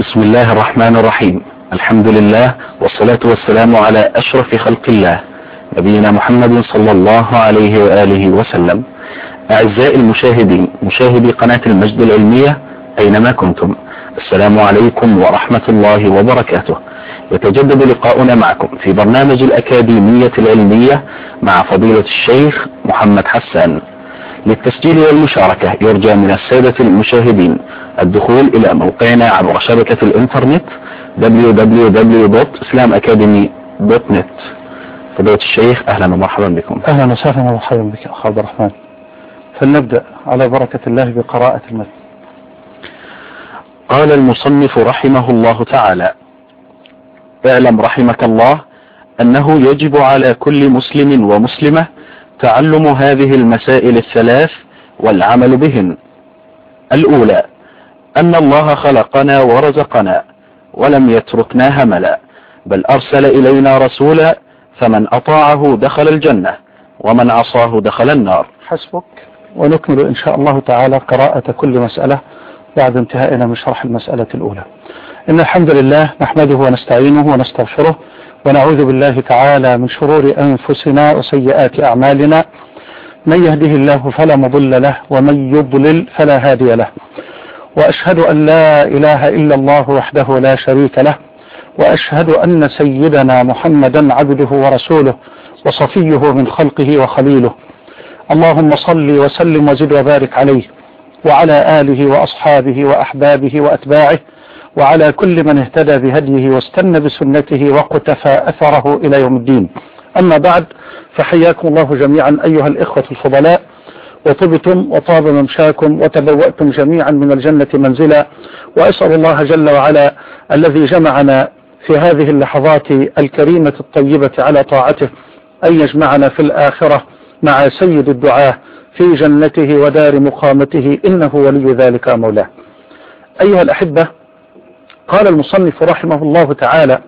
بسم الله الرحمن الرحيم الحمد لله والصلاة والسلام على أشرف خلق الله نبينا محمد صلى الله عليه وآله وسلم أعزائي المشاهدين مشاهدي قناة المجد العلمية أينما كنتم السلام عليكم ورحمة الله وبركاته يتجدد لقاؤنا معكم في برنامج الأكاديمية العلمية مع فضيلة الشيخ محمد حسان للتسجيل والمشاركة. يرجى من السادة المشاهدين الدخول إلى موقعنا عبر شبكة الإنترنت www.islamacademy.net فضيلة الشيخ أهلا ومرحبا بكم. أهلا وسهلا ومرحبا بك أخ عبد الرحمن. فلنبدأ على بركة الله بقراءة المتن. قال المصنف رحمه الله تعالى اعلم رحمك الله أنه يجب على كل مسلم ومسلمة تعلم هذه المسائل الثلاث والعمل بهن. الأولى أن الله خلقنا ورزقنا ولم يتركنا هملا بل أرسل إلينا رسولا فمن أطاعه دخل الجنة ومن عصاه دخل النار. حسبك. ونكمل إن شاء الله تعالى قراءة كل مسألة بعد انتهائنا من شرح المسألة الأولى. إن الحمد لله نحمده ونستعينه ونستغفره ونعوذ بالله تعالى من شرور أنفسنا وسيئات أعمالنا. من يهده الله فلا مضل له ومن يضلل فلا هادي له. وأشهد أن لا إله إلا الله وحده لا شريك له. وأشهد أن سيدنا محمدا عبده ورسوله وصفيه من خلقه وخليله. اللهم صل وسلم وزد وبارك عليه وعلى آله وأصحابه وأحبابه وأتباعه وعلى كل من اهتدى بهديه واستنى بسنته وقتفى أثره إلى يوم الدين. أما بعد فحياكم الله جميعا أيها الإخوة الفضلاء وطبتم وطاب ممشاكم وتبوأتم جميعا من الجنة منزلا وأسأل الله جل وعلا الذي جمعنا في هذه اللحظات الكريمة الطيبة على طاعته أن يجمعنا في الآخرة مع سيد الدعاة في جنته ودار مقامته إنه ولي ذلك مولاه أيها الأحبة قال المصنف رحمه الله تعالى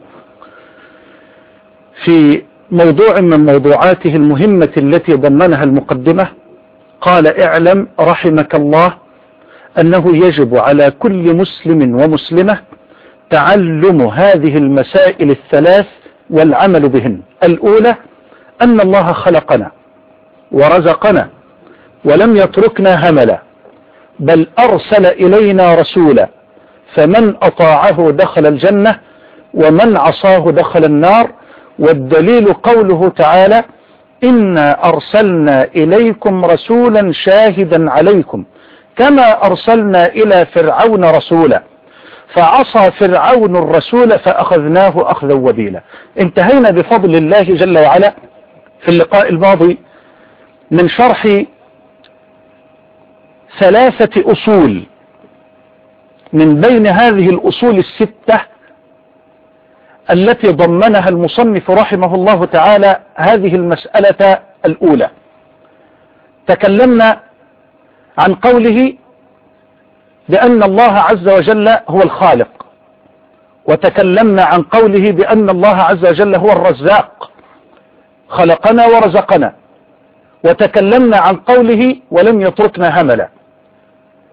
في موضوع من موضوعاته المهمة التي ضمنها المقدمة قال اعلم رحمك الله أنه يجب على كل مسلم ومسلمة تعلم هذه المسائل الثلاث والعمل بهن. الأولى أن الله خلقنا ورزقنا ولم يتركنا هملا بل أرسل إلينا رسولا فمن أطاعه دخل الجنة ومن عصاه دخل النار والدليل قوله تعالى إنا أرسلنا إليكم رسولا شاهدا عليكم كما أرسلنا إلى فرعون رسولا. فعصى فرعون الرسول فأخذناه أخذا وبيلا. انتهينا بفضل الله جل وعلا في اللقاء الماضي من شرح ثلاثة أصول من بين هذه الأصول الستة التي ضمنها المصنف رحمه الله تعالى هذه المسألة الأولى. تكلمنا عن قوله بأن الله عز وجل هو الخالق. وتكلمنا عن قوله بأن الله عز وجل هو الرزاق. خلقنا ورزقنا. وتكلمنا عن قوله ولم يتركنا هملا.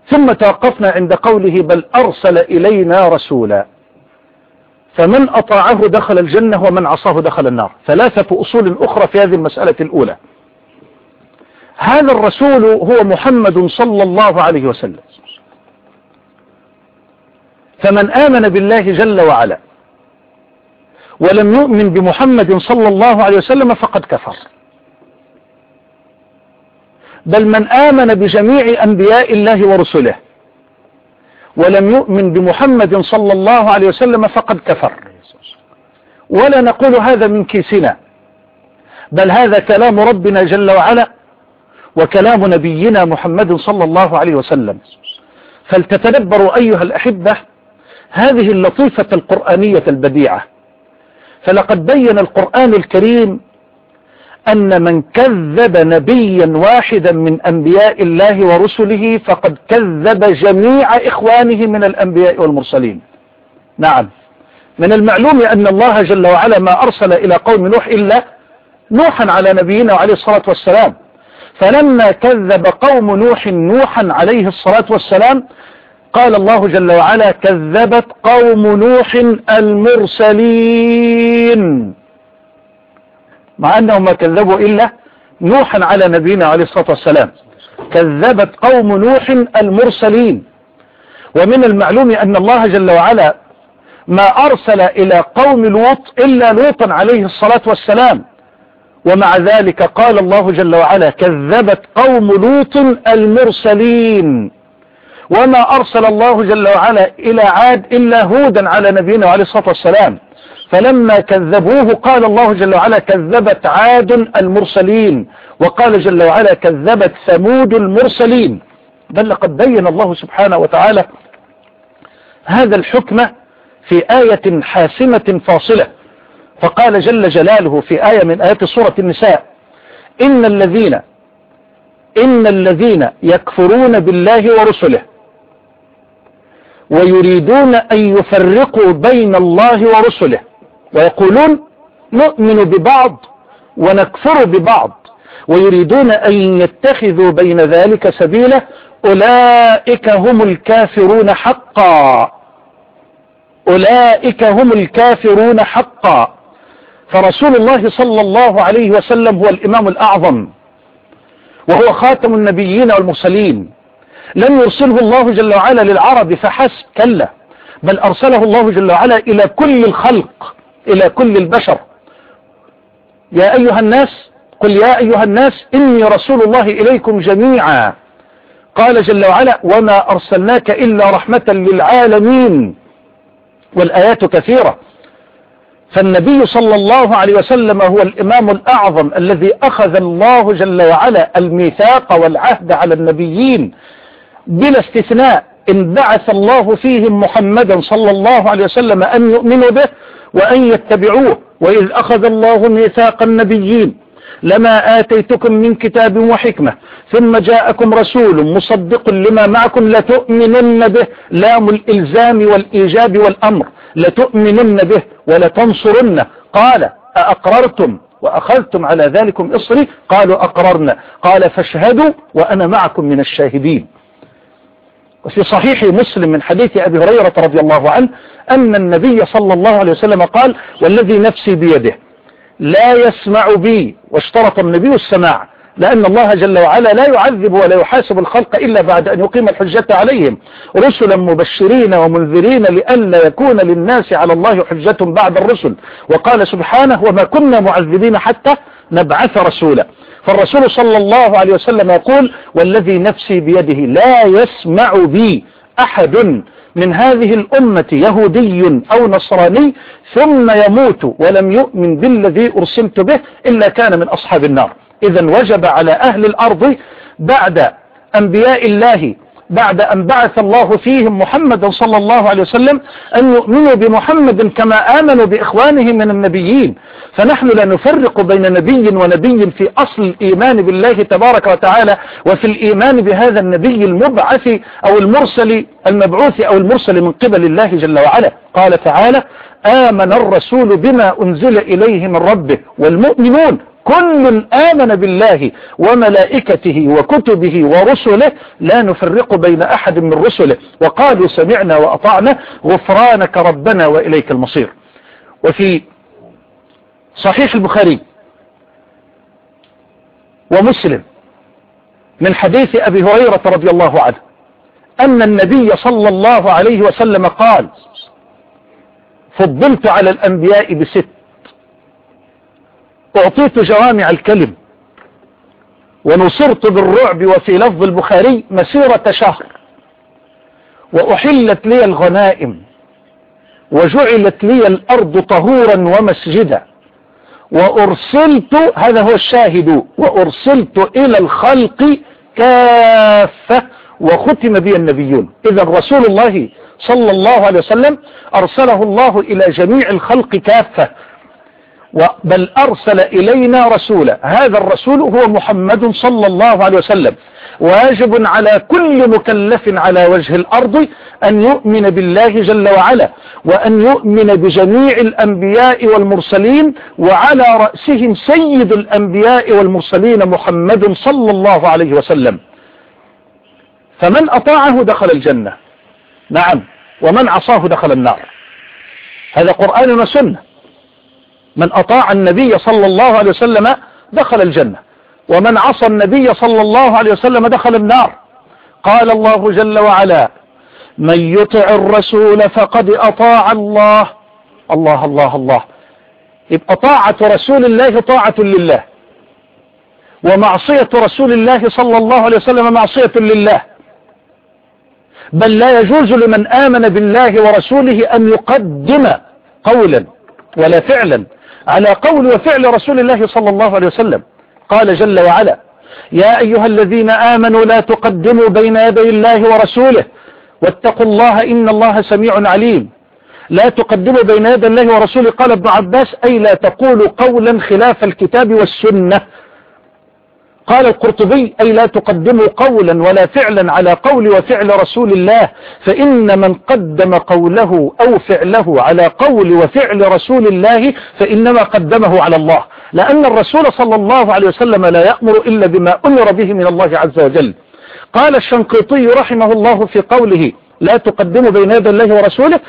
ثم توقفنا عند قوله بل أرسل إلينا رسولا. فمن أطاعه دخل الجنة ومن عصاه دخل النار. ثلاثة أصول أخرى في هذه المسألة الأولى. هذا الرسول هو محمد صلى الله عليه وسلم. فمن آمن بالله جل وعلا ولم يؤمن بمحمد صلى الله عليه وسلم فقد كفر. بل من آمن بجميع أنبياء الله ورسله ولم يؤمن بمحمد صلى الله عليه وسلم فقد كفر. ولا نقول هذا من كيسنا بل هذا كلام ربنا جل وعلا وكلام نبينا محمد صلى الله عليه وسلم. فلتتدبروا أيها الأحبة هذه اللطيفة القرآنية البديعة. فلقد بين القرآن الكريم أن من كذب نبيا واحدا من أنبياء الله ورسله فقد كذب جميع إخوانه من الأنبياء والمرسلين. نعم. من المعلوم أن الله جل وعلا ما أرسل إلى قوم نوح إلا نوحا على نبينا وعليه الصلاة والسلام. فلما كذب قوم نوح نوحا عليه الصلاة والسلام قال الله جل وعلا كذبت قوم نوح المرسلين. مع أنهم ما كذبوا إلا نوحا على نبينا عليه الصلاة والسلام. كذبت قوم نوح المرسلين. ومن المعلوم أن الله جل وعلا ما أرسل إلى قوم لوط إلا لوطا عليه الصلاة والسلام. ومع ذلك قال الله جل وعلا كذبت قوم لوط المرسلين. وما أرسل الله جل وعلا إلى عاد إلا هودا على نبينا عليه الصلاة والسلام. فلما كذبوه قال الله جل وعلا كذبت عاد المرسلين وقال جل وعلا كذبت ثمود المرسلين. بل لقد بين الله سبحانه وتعالى هذا الحكم في آية حاسمة فاصلة. فقال جل جلاله في آية من آيات سورة النساء إن الذين إن الذين يكفرون بالله ورسله ويريدون أن يفرقوا بين الله ورسله ويقولون نؤمن ببعض ونكفر ببعض ويريدون أن يتخذوا بين ذلك سبيلا أولئك هم الكافرون حقا. أولئك هم الكافرون حقا. فرسول الله صلى الله عليه وسلم هو الإمام الأعظم وهو خاتم النبيين والمرسلين. لم يرسله الله جل وعلا للعرب فحسب كلا بل أرسله الله جل وعلا إلى كل الخلق. إلى كل البشر. يا أيها الناس قل يا أيها الناس إني رسول الله إليكم جميعا. قال جل وعلا وما أرسلناك إلا رحمة للعالمين. والآيات كثيرة. فالنبي صلى الله عليه وسلم هو الإمام الأعظم الذي أخذ الله جل وعلا الميثاق والعهد على النبيين بلا استثناء. إن بعث الله فيهم محمدا صلى الله عليه وسلم أن يؤمنوا به وأن يتبعوه. وإذ أخذ الله ميثاق النبيين. لما آتيتكم من كتاب وحكمة. ثم جاءكم رسول مصدق لما معكم لتؤمنن به. لام الإلزام والإيجاب والأمر. لتؤمنن به ولتنصرنه. قال أأقررتم وأخذتم على ذلكم إصري؟ قالوا أقررنا. قال فاشهدوا وأنا معكم من الشاهدين. وفي صحيح مسلم من حديث أبي هريرة رضي الله عنه أن النبي صلى الله عليه وسلم قال والذي نفسي بيده لا يسمع بي واشترط النبي السماع لأن الله جل وعلا لا يعذب ولا يحاسب الخلق إلا بعد أن يقيم الحجة عليهم. رسلا مبشرين ومنذرين لئلا يكون للناس على الله حجة بعد الرسل. وقال سبحانه وما كنا معذبين حتى نبعث رسولا. فالرسول صلى الله عليه وسلم يقول والذي نفسي بيده لا يسمع بي أحد من هذه الأمة يهودي أو نصراني ثم يموت ولم يؤمن بالذي أرسلت به إلا كان من أصحاب النار. إذا وجب على أهل الأرض بعد أنبياء الله بعد أن بعث الله فيهم محمدا صلى الله عليه وسلم أن يؤمنوا بمحمد كما آمنوا بإخوانه من النبيين. فنحن لا نفرق بين نبي ونبي في أصل الإيمان بالله تبارك وتعالى وفي الإيمان بهذا النبي المبعث أو المرسل المبعوث أو المرسل من قبل الله جل وعلا. قال تعالى آمن الرسول بما أنزل إليه من ربه والمؤمنون. كل آمن بالله وملائكته وكتبه ورسله لا نفرق بين أحد من رسله. وقالوا سمعنا وأطعنا. غفرانك ربنا وإليك المصير. وفي صحيح البخاري ومسلم من حديث أبي هريرة رضي الله عنه أن النبي صلى الله عليه وسلم قال فضلت على الأنبياء بست. أعطيت جوامع الكلم ونصرت بالرعب وفي لفظ البخاري مسيرة شهر وأحلت لي الغنائم وجعلت لي الأرض طهورا ومسجدا وأرسلت هذا هو الشاهد وأرسلت إلى الخلق كافة وختم بي النبيون. إذا رسول الله صلى الله عليه وسلم أرسله الله إلى جميع الخلق كافة بل أرسل إلينا رسولا. هذا الرسول هو محمد صلى الله عليه وسلم. واجب على كل مكلف على وجه الأرض أن يؤمن بالله جل وعلا وأن يؤمن بجميع الأنبياء والمرسلين وعلى رأسهم سيد الأنبياء والمرسلين محمد صلى الله عليه وسلم. فمن أطاعه دخل الجنة. نعم. ومن عصاه دخل النار. هذا قرآن وسنة. من أطاع النبي صلى الله عليه وسلم دخل الجنة. ومن عصى النبي صلى الله عليه وسلم دخل النار. قال الله جل وعلا من يطع الرسول فقد أطاع الله. الله الله الله. يبقى طاعة رسول الله طاعة لله. ومعصية رسول الله صلى الله عليه وسلم معصية لله. بل لا يجوز لمن آمن بالله ورسوله أن يقدم قولا ولا فعلا. على قول وفعل رسول الله صلى الله عليه وسلم. قال جل وعلا يا أيها الذين آمنوا لا تقدموا بين يدي الله ورسوله واتقوا الله إن الله سميع عليم. لا تقدموا بين يدي الله ورسوله. قال ابن عباس أي لا تقولوا قولا خلاف الكتاب والسنة. قال القرطبي أي لا تقدموا قولا ولا فعلا على قول وفعل رسول الله فإن من قدم قوله أو فعله على قول وفعل رسول الله فإنما قدمه على الله. لأن الرسول صلى الله عليه وسلم لا يأمر إلا بما أمر به من الله عز وجل. قال الشنقيطي رحمه الله في قوله لا تقدموا بين يدي الله ورسوله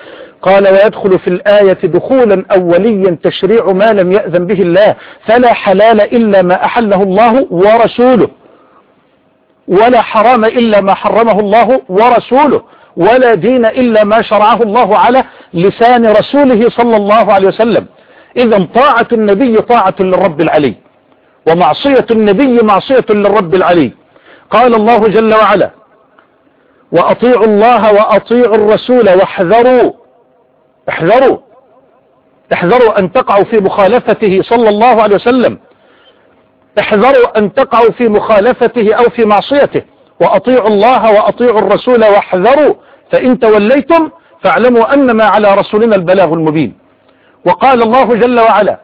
قال ويدخل في الآية دخولا أوليا تشريع ما لم يأذن به الله فلا حلال إلا ما أحله الله ورسوله. ولا حرام إلا ما حرمه الله ورسوله. ولا دين إلا ما شرعه الله على لسان رسوله صلى الله عليه وسلم. إذا طاعة النبي طاعة للرب العلي ومعصية النبي معصية للرب العلي. قال الله جل وعلا وأطيعوا الله وأطيعوا الرسول واحذروا احذروا. احذروا أن تقعوا في مخالفته صلى الله عليه وسلم. احذروا أن تقعوا في مخالفته أو في معصيته. وأطيعوا الله وأطيعوا الرسول واحذروا. فإن توليتم فاعلموا أنما على رسولنا البلاغ المبين. وقال الله جل وعلا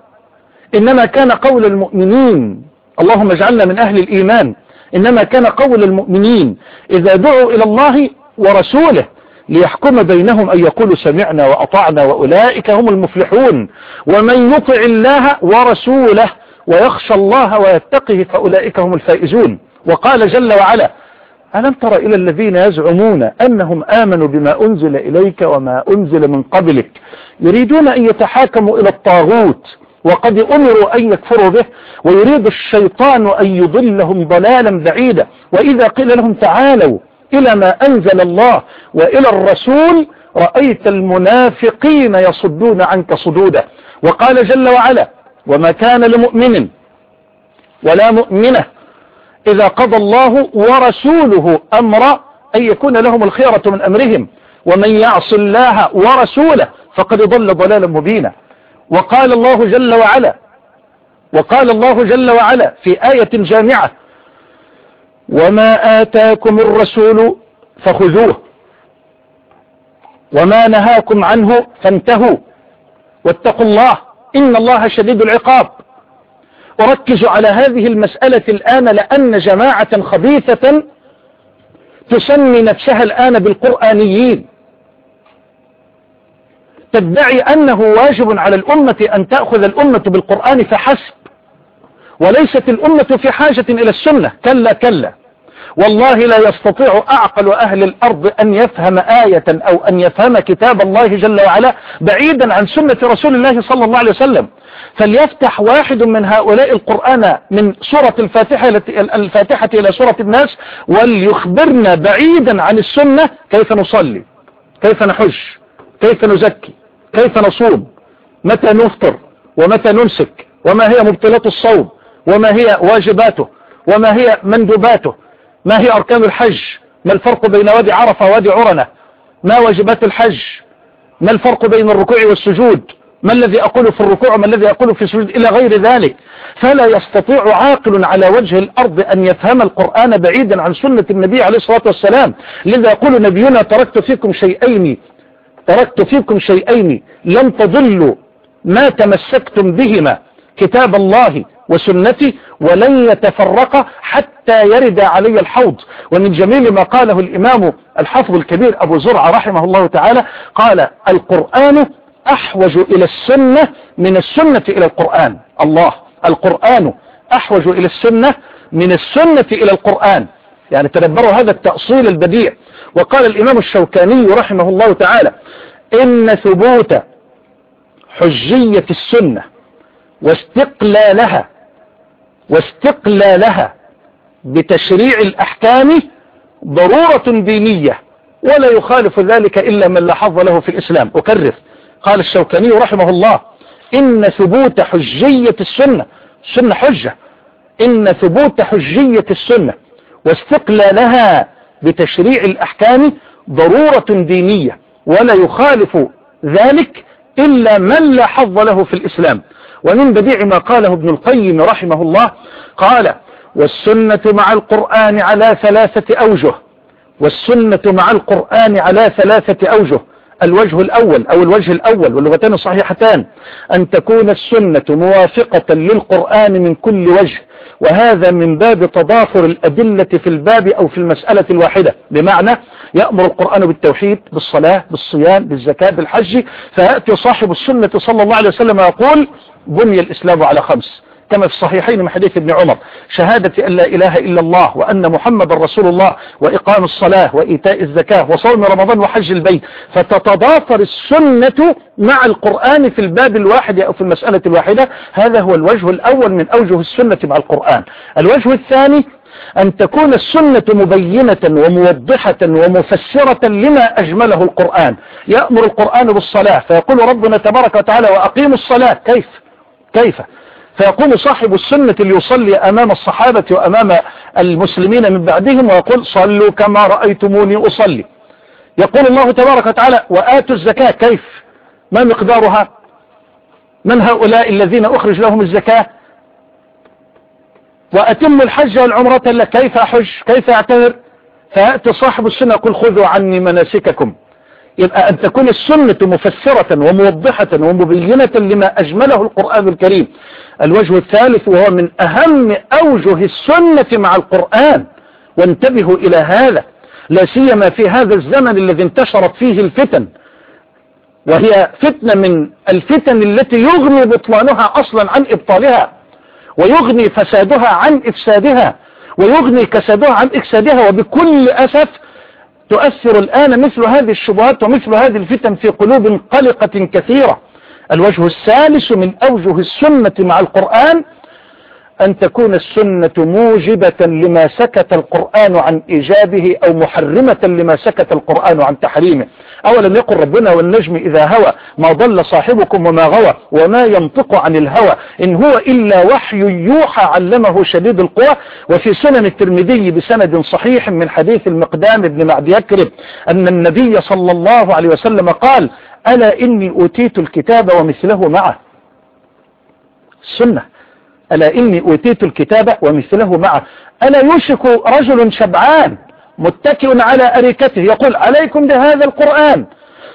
إنما كان قول المؤمنين اللهم اجعلنا من أهل الإيمان. إنما كان قول المؤمنين إذا دعوا إلى الله ورسوله ليحكم بينهم أن يقولوا سمعنا وأطعنا وأولئك هم المفلحون. ومن يطع الله ورسوله ويخشى الله ويتقه فأولئك هم الفائزون. وقال جل وعلا ألم تر إلى الذين يزعمون أنهم آمنوا بما أنزل إليك وما أنزل من قبلك؟ يريدون أن يتحاكموا إلى الطاغوت وقد أمروا أن يكفروا به ويريد الشيطان أن يضلهم ضلالا بعيدا. وإذا قيل لهم تعالوا إلى ما أنزل الله وإلى الرسول رأيت المنافقين يصدون عنك صدودا وقال جل وعلا وما كان لمؤمن ولا مؤمنة إذا قضى الله ورسوله أمرا أن يكون لهم الخيرة من أمرهم ومن يعص الله ورسوله فقد ضل ضلالا مبينا. وقال الله جل وعلا وقال الله جل وعلا في آية جامعة وما آتاكم الرسول فخذوه. وما نهاكم عنه فانتهوا. واتقوا الله إن الله شديد العقاب. أركز على هذه المسألة الآن لأن جماعة خبيثة تسمي نفسها الآن بالقرآنيين. تدعي أنه واجب على الأمة أن تأخذ الأمة بالقرآن فحسب. وليست الأمة في حاجة إلى السنة. كلا كلا. والله لا يستطيع أعقل أهل الأرض أن يفهم آية أو أن يفهم كتاب الله جل وعلا بعيدا عن سنة رسول الله صلى الله عليه وسلم. فليفتح واحد من هؤلاء القرآن من سورة الفاتحة, الفاتحة إلى سورة الناس وليخبرنا بعيدا عن السنة كيف نصلي كيف نحج كيف نزكي كيف نصوم متى نفطر ومتى نمسك وما هي مبطلات الصوم. وما هي واجباته وما هي مندوباته ما هي أركان الحج ما الفرق بين وادي عرفة ووادي عرنة؟ ما واجبات الحج؟ ما الفرق بين الركوع والسجود؟ ما الذي أقول في الركوع وما الذي أقول في السجود إلى غير ذلك؟ فلا يستطيع عاقل على وجه الأرض أن يفهم القرآن بعيدا عن سنة النبي عليه الصلاة والسلام. لذا يقول نبينا تركت فيكم شيئين تركت فيكم شيئين لن تضلوا ما تمسكتم بهما. كتاب الله وسنتي ولن يتفرق حتى يرد علي الحوض. ومن جميل ما قاله الإمام الحافظ الكبير أبو زرع رحمه الله تعالى قال القرآن أحوج إلى السنة من السنة إلى القرآن. الله القرآن أحوج إلى السنة من السنة إلى القرآن. يعني تدبروا هذا التأصيل البديع. وقال الإمام الشوكاني رحمه الله تعالى إن ثبوت حجية السنة واستقلالها واستقلالها بتشريع الأحكام ضرورة دينية ولا يخالف ذلك إلا من لا حظ له في الإسلام. أكرر. قال الشوكاني رحمه الله إن ثبوت حجية السنة السنة حجة. إن ثبوت حجية السنة واستقلالها بتشريع الأحكام ضرورة دينية ولا يخالف ذلك إلا من لا حظ له في الإسلام. ومن بديع ما قاله ابن القيم رحمه الله قال والسنة مع القرآن على ثلاثة أوجه والسنة مع القرآن على ثلاثة أوجه. الوجه الأول أو الوجه الأول واللغتان صحيحتان أن تكون السنة موافقة للقرآن من كل وجه وهذا من باب تضافر الأدلة في الباب أو في المسألة الواحدة. بمعنى يأمر القرآن بالتوحيد بالصلاة بالصيام بالزكاة بالحج. فيأتي صاحب السنة صلى الله عليه وسلم يقول بني الإسلام على خمس. كما في الصحيحين من حديث ابن عمر شهادة أن لا إله إلا الله وأن محمد رسول الله وإقام الصلاة وإيتاء الزكاة وصوم رمضان وحج البيت. فتتضافر السنة مع القرآن في الباب الواحد أو في المسألة الواحدة. هذا هو الوجه الأول من أوجه السنة مع القرآن. الوجه الثاني أن تكون السنة مبينة وموضحة ومفسرة لما أجمله القرآن. يأمر القرآن بالصلاة فيقول ربنا تبارك وتعالى وأقيموا الصلاة. كيف؟ كيف؟ فيقوم صاحب السنة ليصلي أمام الصحابة وأمام المسلمين من بعدهم ويقول صلوا كما رأيتموني أصلي. يقول الله تبارك وتعالى وآتوا الزكاة. كيف؟ ما مقدارها؟ من هؤلاء الذين أخرج لهم الزكاة؟ وأتم الحج والعمرة كيف أحج؟ كيف أعتذر؟ فيأتي صاحب السنة. يقول خذوا عني مناسككم. يبقى أن تكون السنة مفسرة وموضحة ومبينة لما أجمله القرآن الكريم. الوجه الثالث وهو من أهم أوجه السنة مع القرآن. وانتبهوا إلى هذا. لا سيما في هذا الزمن الذي انتشرت فيه الفتن. وهي فتنة من الفتن التي يغني بطلانها أصلا عن إبطالها. ويغني فسادها عن إفسادها. ويغني كسادها عن إفسادها. وبكل أسف تؤثر الآن مثل هذه الشبهات ومثل هذه الفتن في قلوب قلقة كثيرة. الوجه الثالث من أوجه السنة مع القرآن أن تكون السنة موجبة لما سكت القرآن عن إيجابه أو محرمة لما سكت القرآن عن تحريمه. أولا يقول ربنا والنجم إذا هوى ما ضل صاحبكم وما غوى وما ينطق عن الهوى. إن هو إلا وحي يوحى علمه شديد القوى. وفي سنن الترمذي بسند صحيح من حديث المقدام بن معد يكرب أن النبي صلى الله عليه وسلم قال ألا إني أوتيت الكتاب ومثله معه. السنة ألا إني أوتيت الكتاب ومثله معه. ألا يوشك رجل شبعان متكئ على أريكته يقول عليكم بهذا القرآن.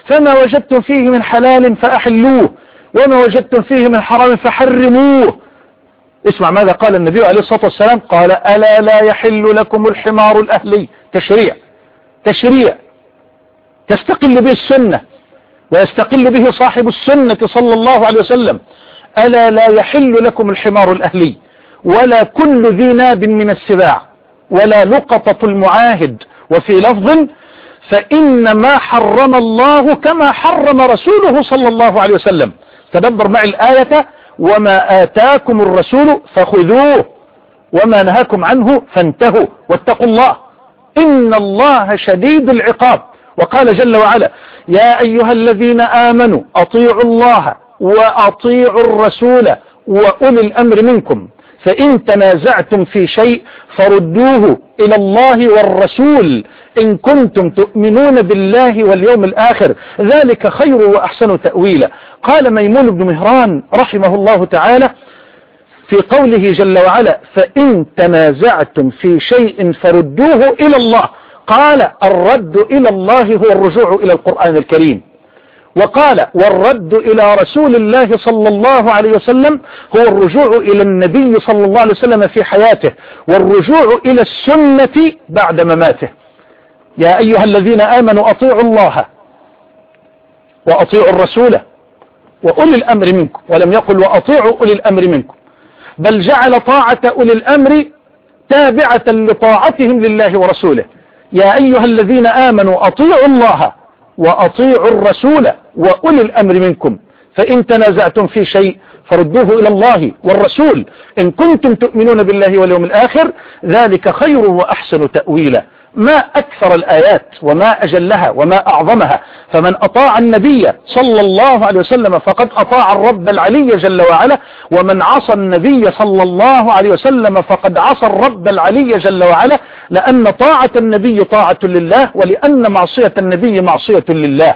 فما وجدتم فيه من حلال فأحلوه وما وجدتم فيه من حرام فحرموه. اسمع ماذا قال النبي عليه الصلاة والسلام. قال ألا لا يحل لكم الحمار الأهلي. تشريع تشريع. تستقل به السنة ويستقل به صاحب السنة صلى الله عليه وسلم. ألا لا يحل لكم الحمار الأهلي ولا كل ذي ناب من السباع ولا لقطة المعاهد وفي لفظ فإن ما حرم الله كما حرم رسوله صلى الله عليه وسلم. تدبر معي الآية وما آتاكم الرسول فخذوه وما نهاكم عنه فانتهوا واتقوا الله إن الله شديد العقاب. وقال جل وعلا يا أيها الذين آمنوا أطيعوا الله وأطيعوا الرسول وأولي الأمر منكم. فإن تنازعتم في شيء فردوه إلى الله والرسول إن كنتم تؤمنون بالله واليوم الآخر. ذلك خير وأحسن تأويلا. قال ميمون بن مهران رحمه الله تعالى في قوله جل وعلا فإن تنازعتم في شيء فردوه إلى الله. قال الرد إلى الله هو الرجوع إلى القرآن الكريم. وقال والرد إلى رسول الله صلى الله عليه وسلم هو الرجوع إلى النبي صلى الله عليه وسلم في حياته والرجوع إلى السنة بعد مماته. يا أيها الذين آمنوا أطيعوا الله وأطيعوا الرسول وأولي الأمر منكم ولم يقل وأطيعوا أولي الأمر منكم بل جعل طاعة أولي الأمر تابعة لطاعتهم لله ورسوله. يا أيها الذين آمنوا أطيعوا الله وأطيعوا الرسول وأولي الأمر منكم. فإن تنازعتم في شيء فردوه إلى الله والرسول. إن كنتم تؤمنون بالله واليوم الآخر ذلك خير وأحسن تأويلا. ما أكثر الآيات وما أجلها وما أعظمها. فمن أطاع النبي صلى الله عليه وسلم فقد أطاع الرب العلي جل وعلا. ومن عصى النبي صلى الله عليه وسلم فقد عصى الرب العلي جل وعلا. لأن طاعة النبي طاعة لله ولأن معصية النبي معصية لله.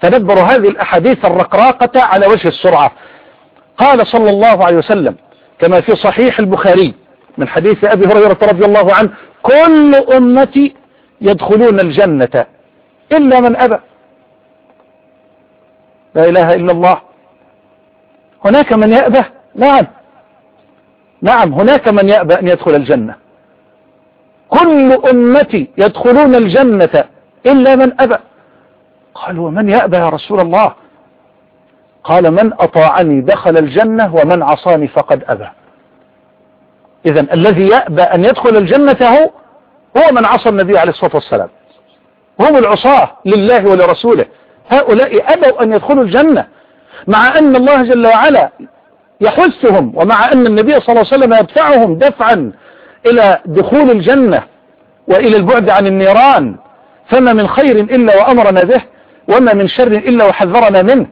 تدبروا هذه الأحاديث الرقراقة على وجه السرعة. قال صلى الله عليه وسلم كما في صحيح البخاري من حديث أبي هريرة رضي الله عنه كل أمتي يدخلون الجنة إلا من أبى. لا إله إلا الله. هناك من يأبى؟ نعم. نعم هناك من يأبى أن يدخل الجنة. كل أمتي يدخلون الجنة إلا من أبى. قال ومن يأبى يا رسول الله؟ قال من أطاعني دخل الجنة ومن عصاني فقد أبى. إذا الذي يأبى أن يدخل الجنة هو هو من عصى النبي عليه الصلاة والسلام. هم العصاة لله ولرسوله. هؤلاء أبوا أن يدخلوا الجنة مع أن الله جل وعلا يحثهم ومع أن النبي صلى الله عليه وسلم يدفعهم دفعا إلى دخول الجنة وإلى البعد عن النيران. فما من خير إلا وأمرنا به. وما من شر إلا وحذرنا منه.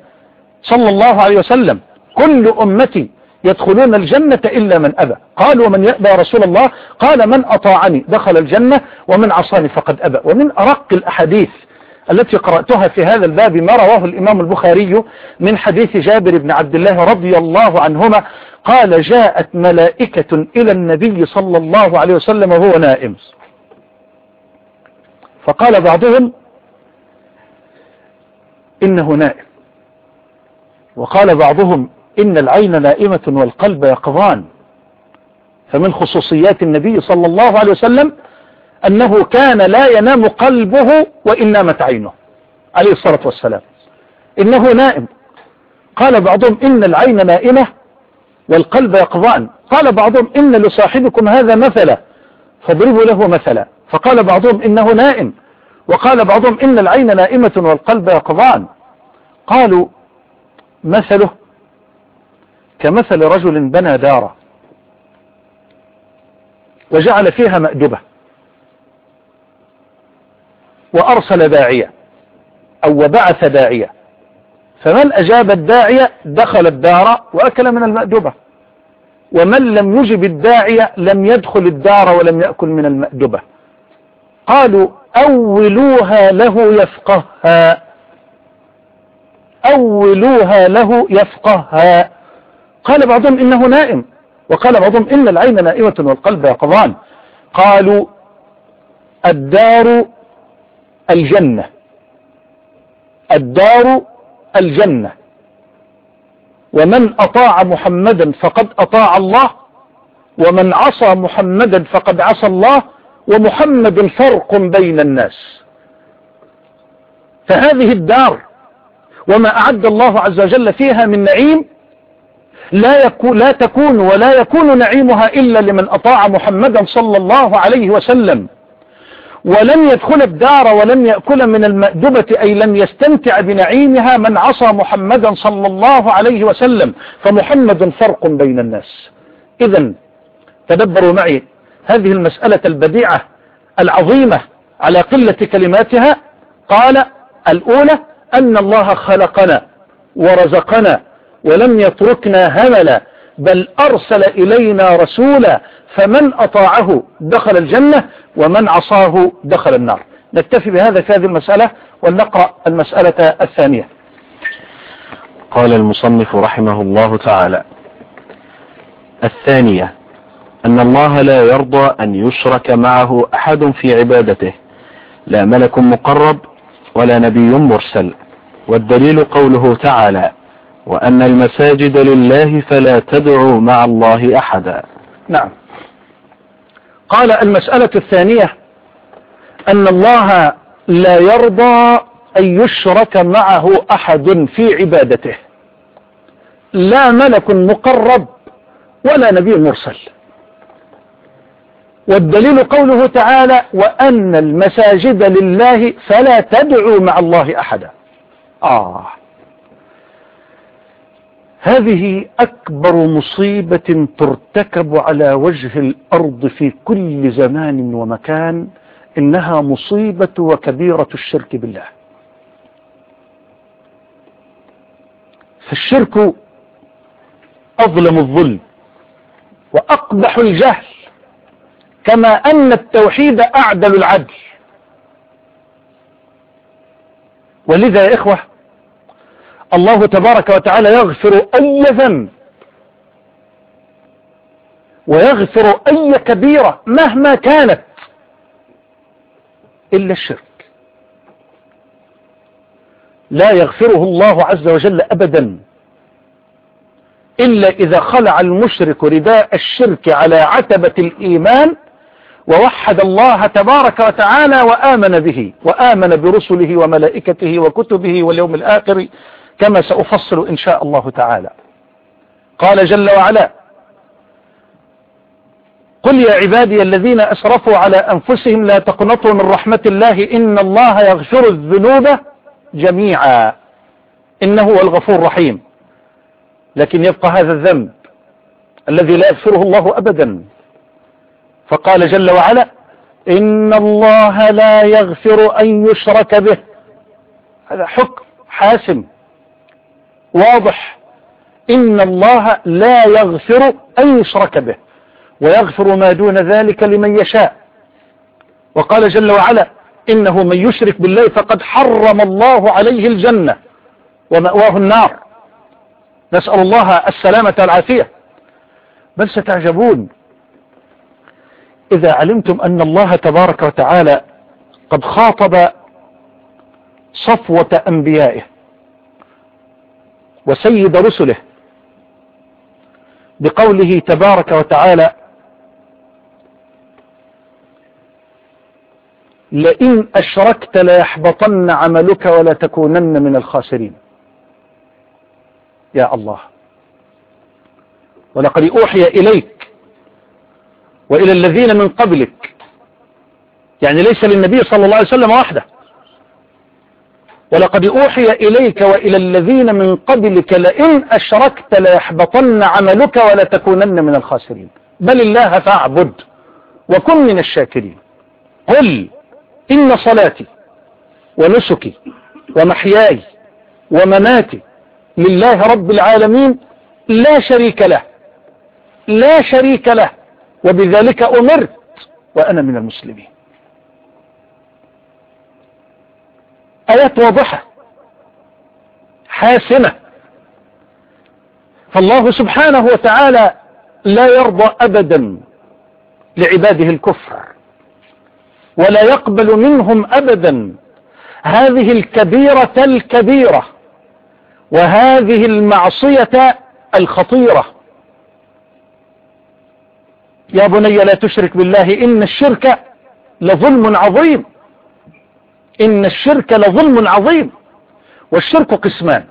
صلى الله عليه وسلم. كل أمتي يدخلون الجنة إلا من أبى. قال ومن يأبى يا رسول الله؟ قال من أطاعني دخل الجنة ومن عصاني فقد أبى. ومن أرق الأحاديث التي قرأتها في هذا الباب ما رواه الإمام البخاري من حديث جابر بن عبد الله رضي الله عنهما. قال جاءت ملائكة إلى النبي صلى الله عليه وسلم وهو نائم. فقال بعضهم إنه نائم. وقال بعضهم إن العين نائمة والقلب يقظان. فمن خصوصيات النبي صلى الله عليه وسلم أنه كان لا ينام قلبه وإن نامت عينه عليه الصلاة والسلام. إنه نائم. قال بعضهم إن العين نائمة والقلب يقظان. قال بعضهم إن لصاحبكم هذا مثلا فاضربوا له مثلا. فقال بعضهم إنه نائم. وقال بعضهم إن العين نائمة والقلب يقظان. قالوا مثله كمثل رجل بنى دارا وجعل فيها مأدبة وأرسل داعية أو وبعث داعية. فمن أجاب الداعية دخل الدار وأكل من المأدبة. ومن لم يجب الداعية لم يدخل الدار ولم يأكل من المأدبة. قالوا أولوها له يفقهها أولوها له يفقهها قال بعضهم إنه نائم وقال بعضهم إن العين نائمة والقلب يقظان قالوا الدار الجنة. الدار الجنة. ومن أطاع محمدا فقد أطاع الله ومن عصى محمدا فقد عصى الله ومحمد فرق بين الناس. فهذه الدار وما أعد الله عز وجل فيها من نعيم لا, يكون لا تكون ولا يكون نعيمها إلا لمن أطاع محمدا صلى الله عليه وسلم. ولن يدخل الدار ولن يأكل من المأدبة أي لن يستمتع بنعيمها من عصى محمدا صلى الله عليه وسلم. فمحمد فرق بين الناس. إذا تدبروا معي. هذه المسألة البديعة العظيمة على قلة كلماتها قال الأولى أن الله خلقنا ورزقنا ولم يتركنا هملا بل أرسل إلينا رسولا فمن أطاعه دخل الجنة ومن عصاه دخل النار. نكتفي بهذا في هذه المسألة ولنقرأ المسألة الثانية. قال المصنف رحمه الله تعالى الثانية أن الله لا يرضى أن يشرك معه أحد في عبادته. لا ملك مقرب ولا نبي مرسل. والدليل قوله تعالى وأن المساجد لله فلا تدعوا مع الله أحدا. نعم. قال المسألة الثانية أن الله لا يرضى أن يشرك معه أحد في عبادته. لا ملك مقرب ولا نبي مرسل. والدليل قوله تعالى وأن المساجد لله فلا تدعوا مع الله أحدا. آه. هذه أكبر مصيبة ترتكب على وجه الأرض في كل زمان ومكان إنها مصيبة وكبيرة الشرك بالله. فالشرك أظلم الظلم وأقبح الجهل. كما أن التوحيد أعدل العدل. ولذا يا إخوة الله تبارك وتعالى يغفر أي ذنب ويغفر أي كبيرة مهما كانت إلا الشرك. لا يغفره الله عز وجل أبدا إلا إذا خلع المشرك رداء الشرك على عتبة الإيمان ووحد الله تبارك وتعالى وآمن به وآمن برسله وملائكته وكتبه واليوم الآخر كما سأفصل إن شاء الله تعالى. قال جل وعلا قل يا عبادي الذين أسرفوا على أنفسهم لا تقنطوا من رحمة الله إن الله يغفر الذنوب جميعا إنه هو الغفور الرحيم. لكن يبقى هذا الذنب الذي لا يغفره الله أبدا. فقال جل وعلا إن الله لا يغفر أن يشرك به. هذا حكم حاسم واضح. إن الله لا يغفر أن يشرك به ويغفر ما دون ذلك لمن يشاء. وقال جل وعلا إنه من يشرك بالله فقد حرم الله عليه الجنة ومأواه النار. نسأل الله السلامة والعافية. بل ستعجبون إذا علمتم أن الله تبارك وتعالى قد خاطب صفوة أنبيائه وسيد رسله بقوله تبارك وتعالى لئن أشركت ليحبطن عملك ولا تكونن من الخاسرين. يا الله. ولقد أوحي إليك وإلى الذين من قبلك. يعني ليس للنبي صلى الله عليه وسلم وحده. ولقد أوحي إليك وإلى الذين من قبلك لئن أشركت ليحبطن عملك ولا تكونن من الخاسرين. بل الله فاعبد وكن من الشاكرين. قل إن صلاتي ونسكي ومحياي ومماتي لله رب العالمين لا شريك له. لا شريك له. وبذلك أمرت وأنا من المسلمين. آيات واضحة حاسمة. فالله سبحانه وتعالى لا يرضى أبدا لعباده الكفر ولا يقبل منهم أبدا هذه الكبيرة الكبيرة وهذه المعصية الخطيرة. يا بني لا تشرك بالله إن الشرك لظلم عظيم. إن الشرك لظلم عظيم. والشرك قسمان.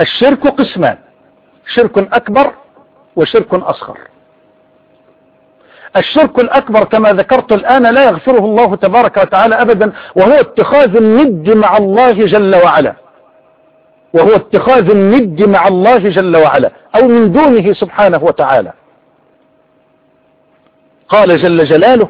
الشرك قسمان. شرك أكبر وشرك أصغر. الشرك الأكبر كما ذكرت الآن لا يغفره الله تبارك وتعالى أبدا وهو اتخاذ الند مع الله جل وعلا. وهو اتخاذ الند مع الله جل وعلا أو من دونه سبحانه وتعالى. قال جل جلاله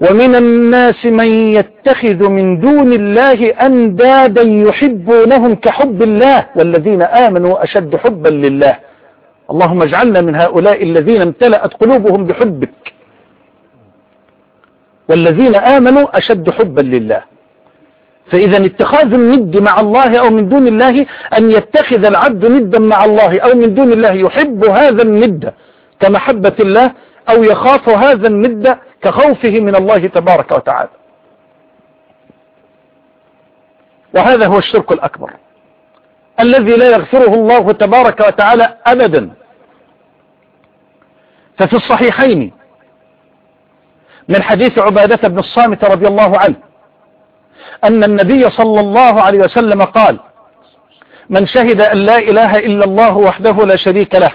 ومن الناس من يتخذ من دون الله أندادا يحبونهم كحب الله والذين آمنوا أشد حبا لله. اللهم اجعلنا من هؤلاء الذين امتلأت قلوبهم بحبك والذين آمنوا أشد حبا لله. فإذا اتخاذ الند مع الله أو من دون الله أن يتخذ العبد ندا مع الله أو من دون الله يحب هذا الند كمحبة الله أو يخاف هذا الند كخوفه من الله تبارك وتعالى. وهذا هو الشرك الأكبر الذي لا يغفره الله تبارك وتعالى أبدا. ففي الصحيحين من حديث عبادة بن الصامت رضي الله عنه أن النبي صلى الله عليه وسلم قال من شهد أن لا إله إلا الله وحده لا شريك له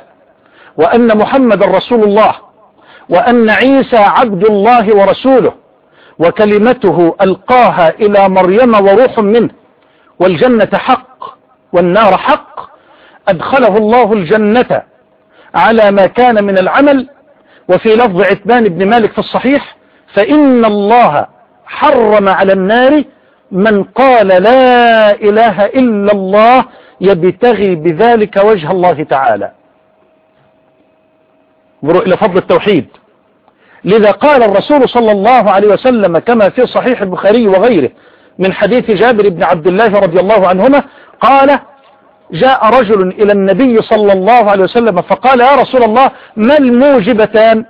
وأن محمد رسول الله وأن عيسى عبد الله ورسوله وكلمته ألقاها إلى مريم وروح منه والجنة حق والنار حق أدخله الله الجنة على ما كان من العمل وفي لفظ عتبان بن مالك في الصحيح فإن الله حرم على النار من قال لا إله إلا الله يبتغي بذلك وجه الله تعالى. انظروا إلى فضل التوحيد. لذا قال الرسول صلى الله عليه وسلم كما في صحيح البخاري وغيره من حديث جابر بن عبد الله رضي الله عنهما قال جاء رجل إلى النبي صلى الله عليه وسلم فقال يا رسول الله ما الموجبتان؟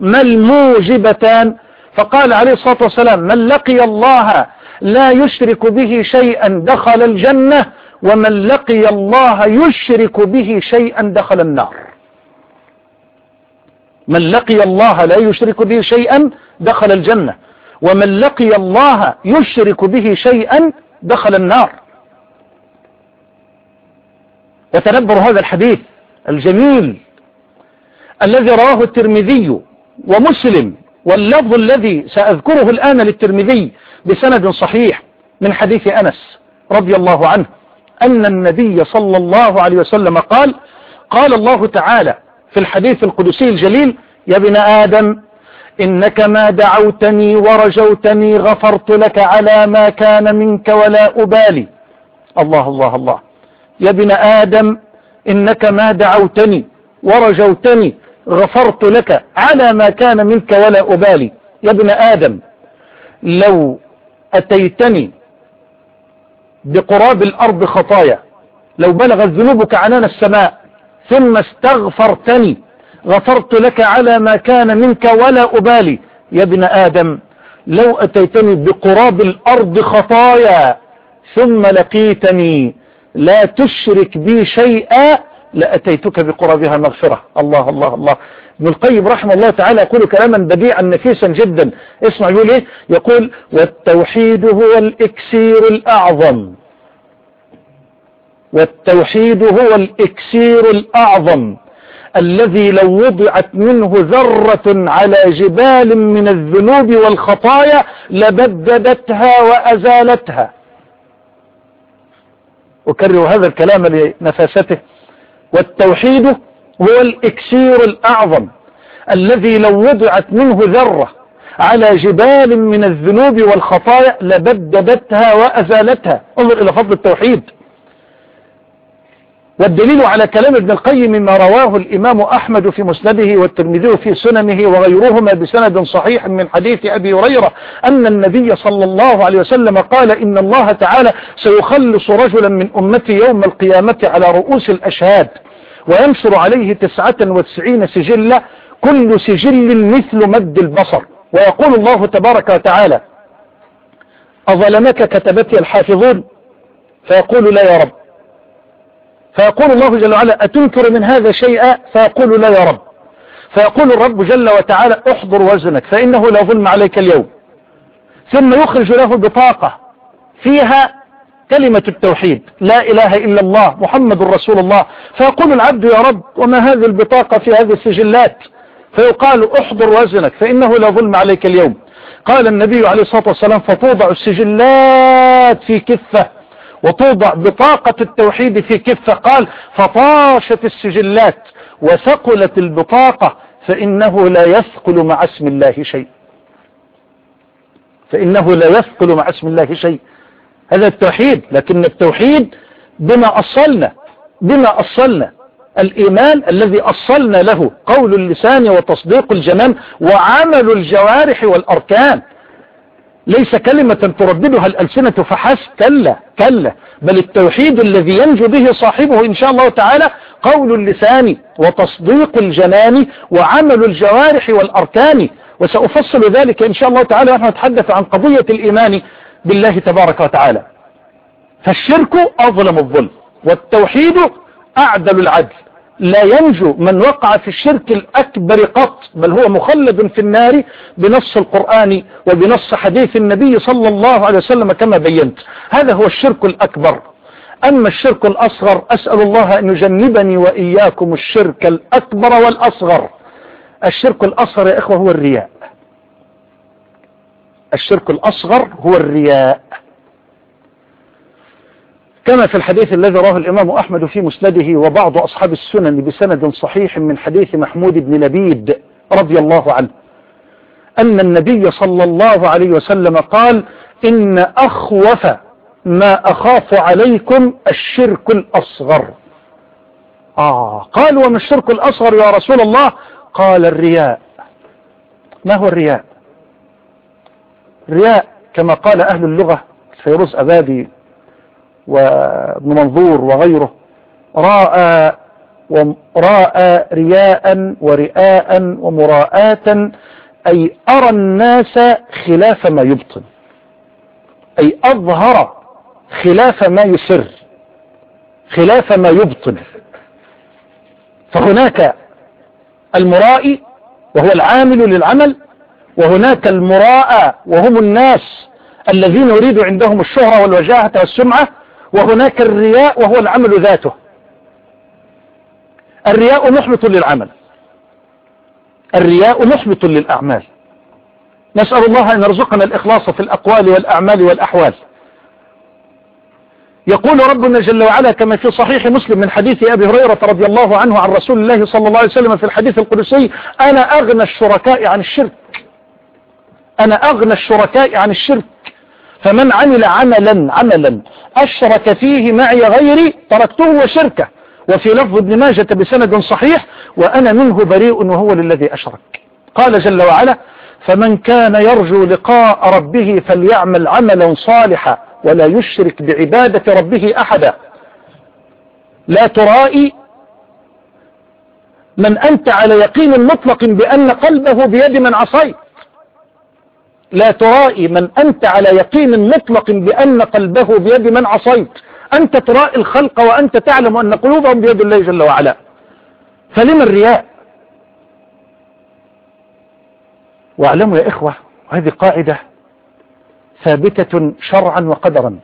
ما الموجبتان؟ فقال عليه الصلاة والسلام من لقي الله لا يشرك به شيئا دخل الجنة ومن لقي الله يشرك به شيئا دخل النار. من لقي الله لا يشرك به شيئا دخل الجنة ومن لقي الله يشرك به شيئا دخل النار. وتنبر هذا الحديث الجميل الذي رواه الترمذي ومسلم واللفظ الذي سأذكره الآن للترمذي بسند صحيح من حديث أنس رضي الله عنه أن النبي صلى الله عليه وسلم قال قال الله تعالى في الحديث القدسي الجليل يا ابن آدم إنك ما دعوتني ورجوتني غفرت لك على ما كان منك ولا أبالي. الله الله الله. يا ابن آدم إنك ما دعوتني ورجوتني غفرت لك على ما كان منك ولا أبالي. يا ابن آدم لو أتيتني بقراب الأرض خطايا لو بلغت ذنوبك عنان السماء ثم استغفرتني غفرت لك على ما كان منك ولا أبالي. يا ابن آدم لو أتيتني بقراب الأرض خطايا ثم لقيتني لا تشرك بي شيئا لأتيتك بقربها مغفرة. الله الله الله. ابن القيم رحمه الله تعالى يقول كلاما بديعا نفيسا جدا. اسمع يقول إيه؟ يقول والتوحيد هو الإكسير الأعظم. والتوحيد هو الإكسير الأعظم. الذي لو وضعت منه ذرة على جبال من الذنوب والخطايا لبددتها وأزالتها. أكرر هذا الكلام لنفاسته. والتوحيد هو الإكسير الأعظم الذي لو وضعت منه ذرة على جبال من الذنوب والخطايا لبددتها وأزالتها. انظر إلى فضل التوحيد. والدليل على كلام ابن القيم ما رواه الإمام أحمد في مسنده والترمذي في سننه وغيرهما بسند صحيح من حديث أبي هريرة أن النبي صلى الله عليه وسلم قال إن الله تعالى سيخلص رجلا من أمتي يوم القيامة على رؤوس الأشهاد وينشر عليه تسعة وتسعين سجلة كل سجل مثل مد البصر. ويقول الله تبارك وتعالى أظلمك كتبتي الحافظون؟ فيقول لا يا رب. فيقول الله جل وعلا أتنكر من هذا شيئا؟ فيقول لا يا رب. فيقول الرب جل وتعالى احضر وزنك فإنه لا ظلم عليك اليوم. ثم يخرج له بطاقة فيها كلمة التوحيد لا إله إلا الله محمد رسول الله. فيقول العبد يا رب وما هذه البطاقة في هذه السجلات؟ فيقال احضر وزنك فإنه لا ظلم عليك اليوم. قال النبي عليه الصلاة والسلام فتوضع السجلات في كفة. وتوضع بطاقة التوحيد في كفة قال فطاشت السجلات وثقلت البطاقة فإنه لا يثقل مع اسم الله شيء. فإنه لا يثقل مع اسم الله شيء. هذا التوحيد لكن التوحيد بما أصلنا بما أصلنا. الإيمان الذي أصلنا له قول اللسان وتصديق الجنان وعمل الجوارح والأركان. ليس كلمة ترددها الألسنة فحسب. كلا كلا. بل التوحيد الذي ينجو به صاحبه إن شاء الله تعالى قول اللسان وتصديق الجنان وعمل الجوارح والأركان. وسأفصل ذلك إن شاء الله تعالى ونحن نتحدث عن قضية الإيمان بالله تبارك وتعالى. فالشرك أظلم الظلم والتوحيد أعدل العدل. لا ينجو من وقع في الشرك الأكبر قط بل هو مخلد في النار بنص القرآن وبنص حديث النبي صلى الله عليه وسلم كما بينت. هذا هو الشرك الأكبر. أما الشرك الأصغر أسأل الله أن يجنبني وإياكم الشرك الأكبر والأصغر. الشرك الأصغر يا إخوة هو الرياء. الشرك الأصغر هو الرياء. كما في الحديث الذي رواه الإمام أحمد في مسنده وبعض أصحاب السنن بسند صحيح من حديث محمود بن لبيد رضي الله عنه أن النبي صلى الله عليه وسلم قال إن أخوف ما أخاف عليكم الشرك الأصغر. آه قال وما الشرك الأصغر يا رسول الله؟ قال الرياء. ما هو الرياء؟ الرياء كما قال أهل اللغة فيروز أبادي وابن منظور وغيره راء وراء رياء ورئاء ومراءة أي أرى الناس خلاف ما يبطن أي أظهر خلاف ما يسر خلاف ما يبطن. فهناك المرائي وهو العامل للعمل وهناك المراء وهم الناس الذين يريد عندهم الشهرة والوجاهة والسمعة وهناك الرياء وهو العمل ذاته. الرياء محبط للعمل. الرياء محبط للأعمال. نسأل الله أن يرزقنا الإخلاص في الأقوال والأعمال والأحوال. يقول ربنا جل وعلا كما في صحيح مسلم من حديث أبي هريرة رضي الله عنه عن رسول الله صلى الله عليه وسلم في الحديث القدسي أنا أغنى الشركاء عن الشرك. أنا أغنى الشركاء عن الشرك. فمن عمل عملا عملا أشرك فيه معي غيري تركته وشركه. وفي لفظ ابن ماجة بسند صحيح وأنا منه بريء وهو للذي أشرك. قال جل وعلا فمن كان يرجو لقاء ربه فليعمل عملا صالحا ولا يشرك بعبادة ربه أحدا. لا ترائي من أنت على يقين مطلق بأن قلبه بيد من عصيت. لا ترائي من أنت على يقين مطلق بأن قلبه بيد من عصيت. أنت ترائي الخلق وأنت تعلم أن قلوبهم بيد الله جل وعلا. فلما الرياء؟ واعلموا يا إخوة هذه قاعدة ثابتة شرعا وقدرا.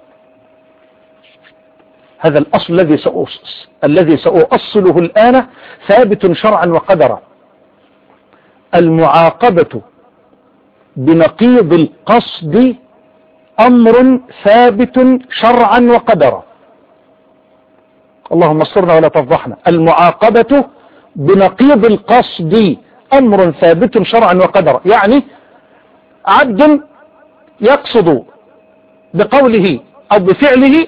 هذا الأصل الذي سأص... الذي سأؤصله الآن ثابت شرعا وقدرا. المعاقبة بنقيض القصد أمر ثابت شرعا وقدرا. اللهم اصرنا ولا تفضحنا. المعاقبة بنقيض القصد أمر ثابت شرعا وقدرا. يعني عبد يقصد بقوله أو بفعله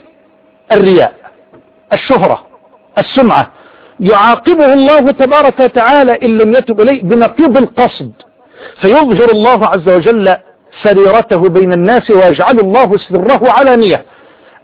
الرياء الشهرة السمعة. يعاقبه الله تبارك وتعالى إن لم يتب إليه بنقيض القصد. فيظهر الله عز وجل سريرته بين الناس ويجعل الله سره علانية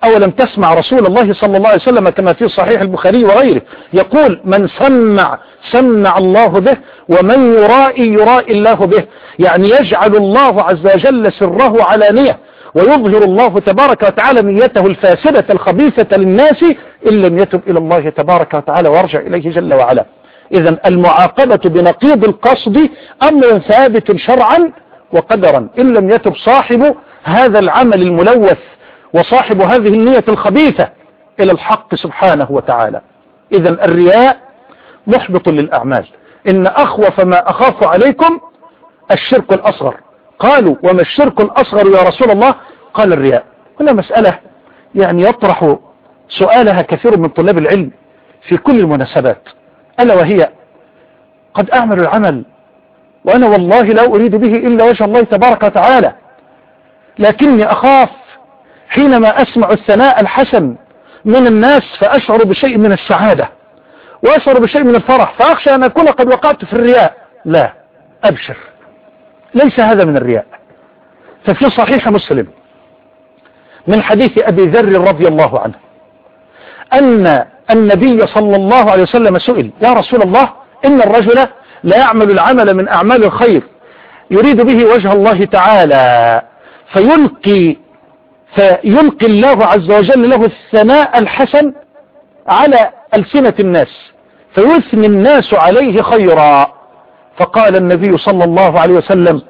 أولم تسمع رسول الله صلى الله عليه وسلم كما في صحيح البخاري وغيره يقول من سمع سمع الله به ومن يرائي يرائي الله به. يعني يجعل الله عز وجل سره علانية ويظهر الله تبارك وتعالى نيته الفاسدة الخبيثة للناس إن لم يتب إلى الله تبارك وتعالى وارجع إليه جل وعلا. إذا المعاقبة بنقيض القصد أمر ثابت شرعا وقدرا. إن لم يتب صاحب هذا العمل الملوث وصاحب هذه النية الخبيثة إلى الحق سبحانه وتعالى. إذا الرياء محبط للأعمال. إن أخوف ما أخاف عليكم الشرك الأصغر. قالوا وما الشرك الأصغر يا رسول الله؟ قال الرياء. هنا مسألة يعني يطرح سؤالها كثير من طلاب العلم في كل المناسبات. ألا وهي قد أعمل العمل وأنا والله لا أريد به إلا وجه الله تبارك وتعالى لكني أخاف حينما أسمع الثناء الحسن من الناس فأشعر بشيء من السعادة وأشعر بشيء من الفرح فأخشى أن أكون قد وقعت في الرياء. لا أبشر ليس هذا من الرياء. ففي صحيح مسلم من حديث أبي ذر رضي الله عنه أن النبي صلى الله عليه وسلم سئل يا رسول الله إن الرجل لا يعمل العمل من أعمال الخير يريد به وجه الله تعالى فيلقي فيلقي الله عز وجل له الثناء الحسن على ألسنة الناس فيثني الناس عليه خيرا. فقال النبي صلى الله عليه وسلم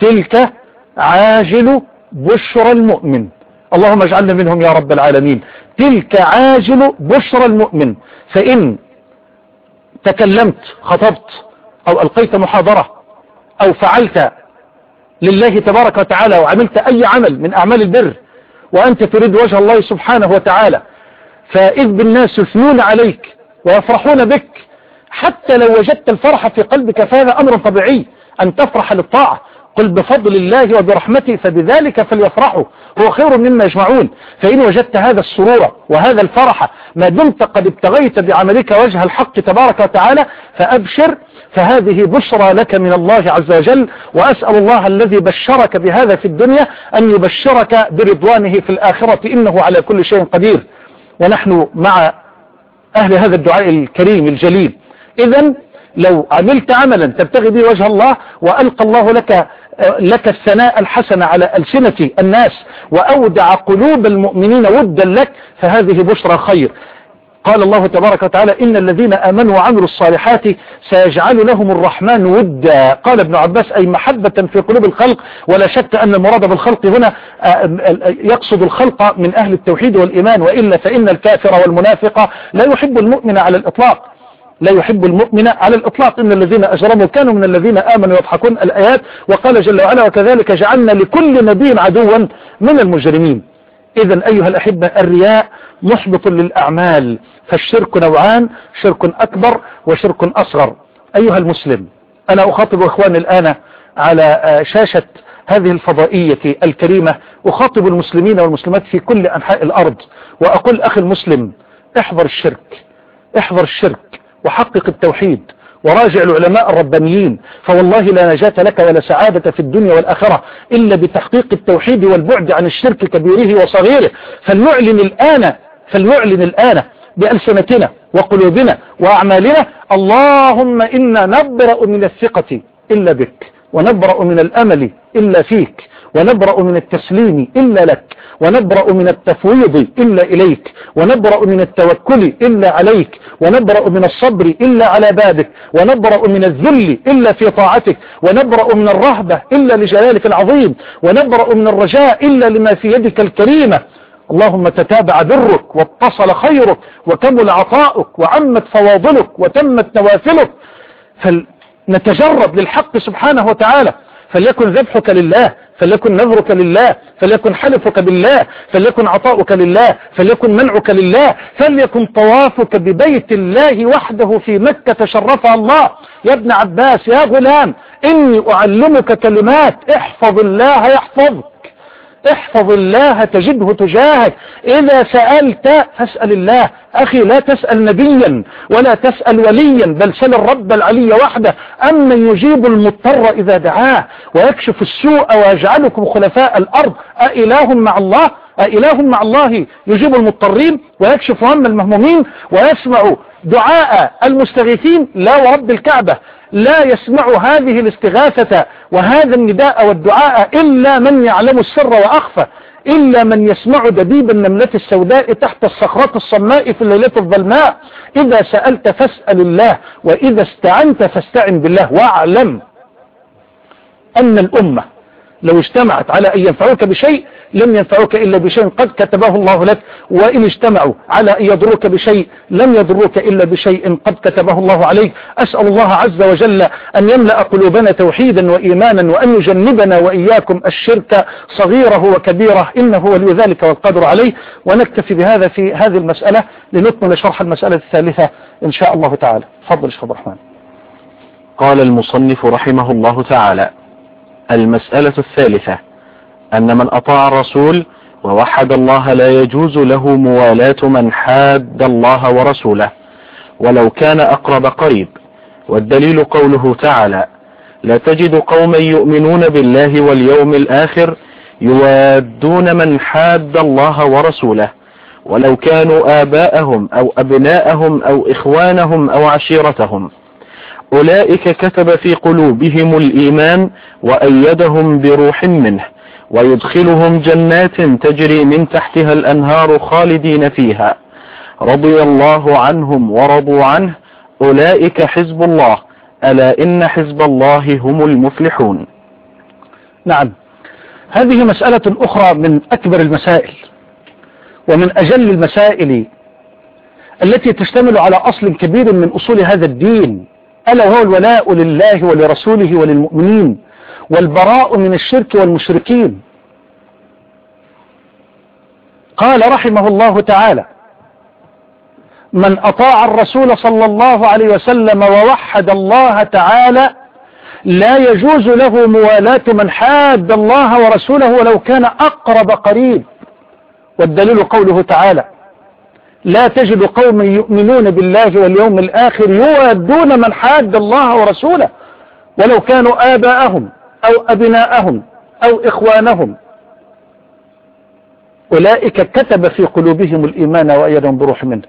تلك عاجل بشرى المؤمن. اللهم اجعلنا منهم يا رب العالمين. تلك عاجل بشرى المؤمن. فإن تكلمت خطبت أو ألقيت محاضرة أو فعلت لله تبارك وتعالى وعملت أي عمل من أعمال البر وأنت تريد وجه الله سبحانه وتعالى فإذ بالناس يثنون عليك ويفرحون بك حتى لو وجدت الفرح في قلبك فهذا أمر طبيعي أن تفرح للطاعة. قل بفضل الله وبرحمته فبذلك فليفرحوا. هو خير مما يجمعون. فإن وجدت هذا السرور وهذا الفرح ما دمت قد ابتغيت بعملك وجه الحق تبارك وتعالى فأبشر فهذه بشرى لك من الله عز وجل وأسأل الله الذي بشرك بهذا في الدنيا أن يبشرك برضوانه في الآخرة إنه على كل شيء قدير. ونحن مع أهل هذا الدعاء الكريم الجليل. إذا لو عملت عملا تبتغي به وجه الله وألقى الله لك لك الثناء الحسن على ألسنة الناس وأودع قلوب المؤمنين ودا لك فهذه بشرى خير. قال الله تبارك وتعالى إن الذين آمنوا وعملوا الصالحات سيجعل لهم الرحمن ودا. قال ابن عباس أي محبة في قلوب الخلق ولا شك أن المراد بالخلق هنا يقصد الخلق من أهل التوحيد والإيمان وإلا فإن الكافر والمنافق لا يحب المؤمن على الإطلاق. لا يحب المؤمن على الإطلاق. إن الذين أجرموا كانوا من الذين آمنوا يضحكون الآيات. وقال جل وعلا وكذلك جعلنا لكل نبي عدوا من المجرمين. إذا أيها الأحبة الرياء محبط للأعمال. فالشرك نوعان شرك أكبر وشرك أصغر. أيها المسلم أنا أخاطب إخواني الآن على شاشة هذه الفضائية الكريمة. أخاطب المسلمين والمسلمات في كل أنحاء الأرض. وأقول أخي المسلم احذر الشرك احذر الشرك. وحقق التوحيد وراجع العلماء الربانيين فوالله لا نجاة لك ولا سعادة في الدنيا والآخرة إلا بتحقيق التوحيد والبعد عن الشرك كبيره وصغيره. فلنعلن الآن فلنعلن الآن بألسنتنا وقلوبنا وأعمالنا اللهم إنا نبرأ من الثقة إلا بك ونبرأ من الأمل إلا فيك. ونبرأ من التسليم إلا لك ونبرأ من التفويض إلا إليك ونبرأ من التوكل إلا عليك ونبرأ من الصبر إلا على بابك ونبرأ من الذل إلا في طاعتك ونبرأ من الرهبة إلا لجلالك العظيم ونبرأ من الرجاء إلا لما في يدك الكريمة. اللهم تتابع برك واتصل خيرك وكمل عطاؤك وعمت فواضلك وتمت نوافلك. فلنتجرب للحق سبحانه وتعالى. فليكن ذبحك لله فليكن نذرك لله فليكن حلفك بالله فليكن عطاؤك لله فليكن منعك لله فليكن طوافك ببيت الله وحده في مكة شرفها الله. يا ابن عباس يا غلام إني أعلمك كلمات احفظ الله يحفظك. احفظ الله تجده تجاهك. إذا سألت فاسأل الله. أخي لا تسأل نبيا ولا تسأل وليا بل سل الرب العلي وحده. أمن يجيب المضطر إذا دعاه ويكشف السوء ويجعلكم خلفاء الأرض. أإله مع الله؟ أإله مع الله يجيب المضطرين ويكشف هم المهمومين ويسمع دعاء المستغيثين. لا ورب الكعبة. لا يسمع هذه الاستغاثة وهذا النداء والدعاء إلا من يعلم السر وأخفى إلا من يسمع دبيب النملة السوداء تحت الصخرة الصماء في الليلة الظلماء. إذا سألت فاسأل الله وإذا استعنت فاستعن بالله واعلم أن الأمة لو اجتمعت على أن ينفعوك بشيء لم ينفعوك إلا بشيء قد كتبه الله لك وإن اجتمعوا على أن يضروك بشيء لم يضروك إلا بشيء قد كتبه الله عليك. أسأل الله عز وجل أن يملأ قلوبنا توحيدا وإيمانا وأن يجنبنا وإياكم الشرك صغيره وكبيره إنه ولي ذلك والقدر عليه. ونكتفي بهذا في هذه المسألة لنكمل شرح المسألة الثالثة إن شاء الله تعالى. فضل شيخ الرحمن. قال المصنف رحمه الله تعالى المسألة الثالثة أن من أطاع الرسول ووحد الله لا يجوز له موالاة من حاد الله ورسوله. ولو كان أقرب قريب. والدليل قوله تعالى لا تجد قوما يؤمنون بالله واليوم الآخر يوادون من حاد الله ورسوله. ولو كانوا آباءهم أو أبناءهم أو إخوانهم أو عشيرتهم. أولئك كتب في قلوبهم الإيمان وأيدهم بروح منه. ويدخلهم جنات تجري من تحتها الأنهار خالدين فيها. رضي الله عنهم ورضوا عنه. أولئك حزب الله. ألا إن حزب الله هم المفلحون. نعم. هذه مسألة أخرى من أكبر المسائل ومن أجل المسائل التي تشتمل على أصل كبير من أصول هذا الدين. ألا وهو الولاء لله ولرسوله وللمؤمنين. والبراء من الشرك والمشركين. قال رحمه الله تعالى من أطاع الرسول صلى الله عليه وسلم ووحد الله تعالى لا يجوز له موالاة من حاد الله ورسوله ولو كان أقرب قريب. والدليل قوله تعالى لا تجد قوم يؤمنون بالله واليوم الآخر يوادون من حاد الله ورسوله ولو كانوا آباءهم. أو أبناءهم أو إخوانهم. أولئك كتب في قلوبهم الإيمان وأيدهم بروح منه.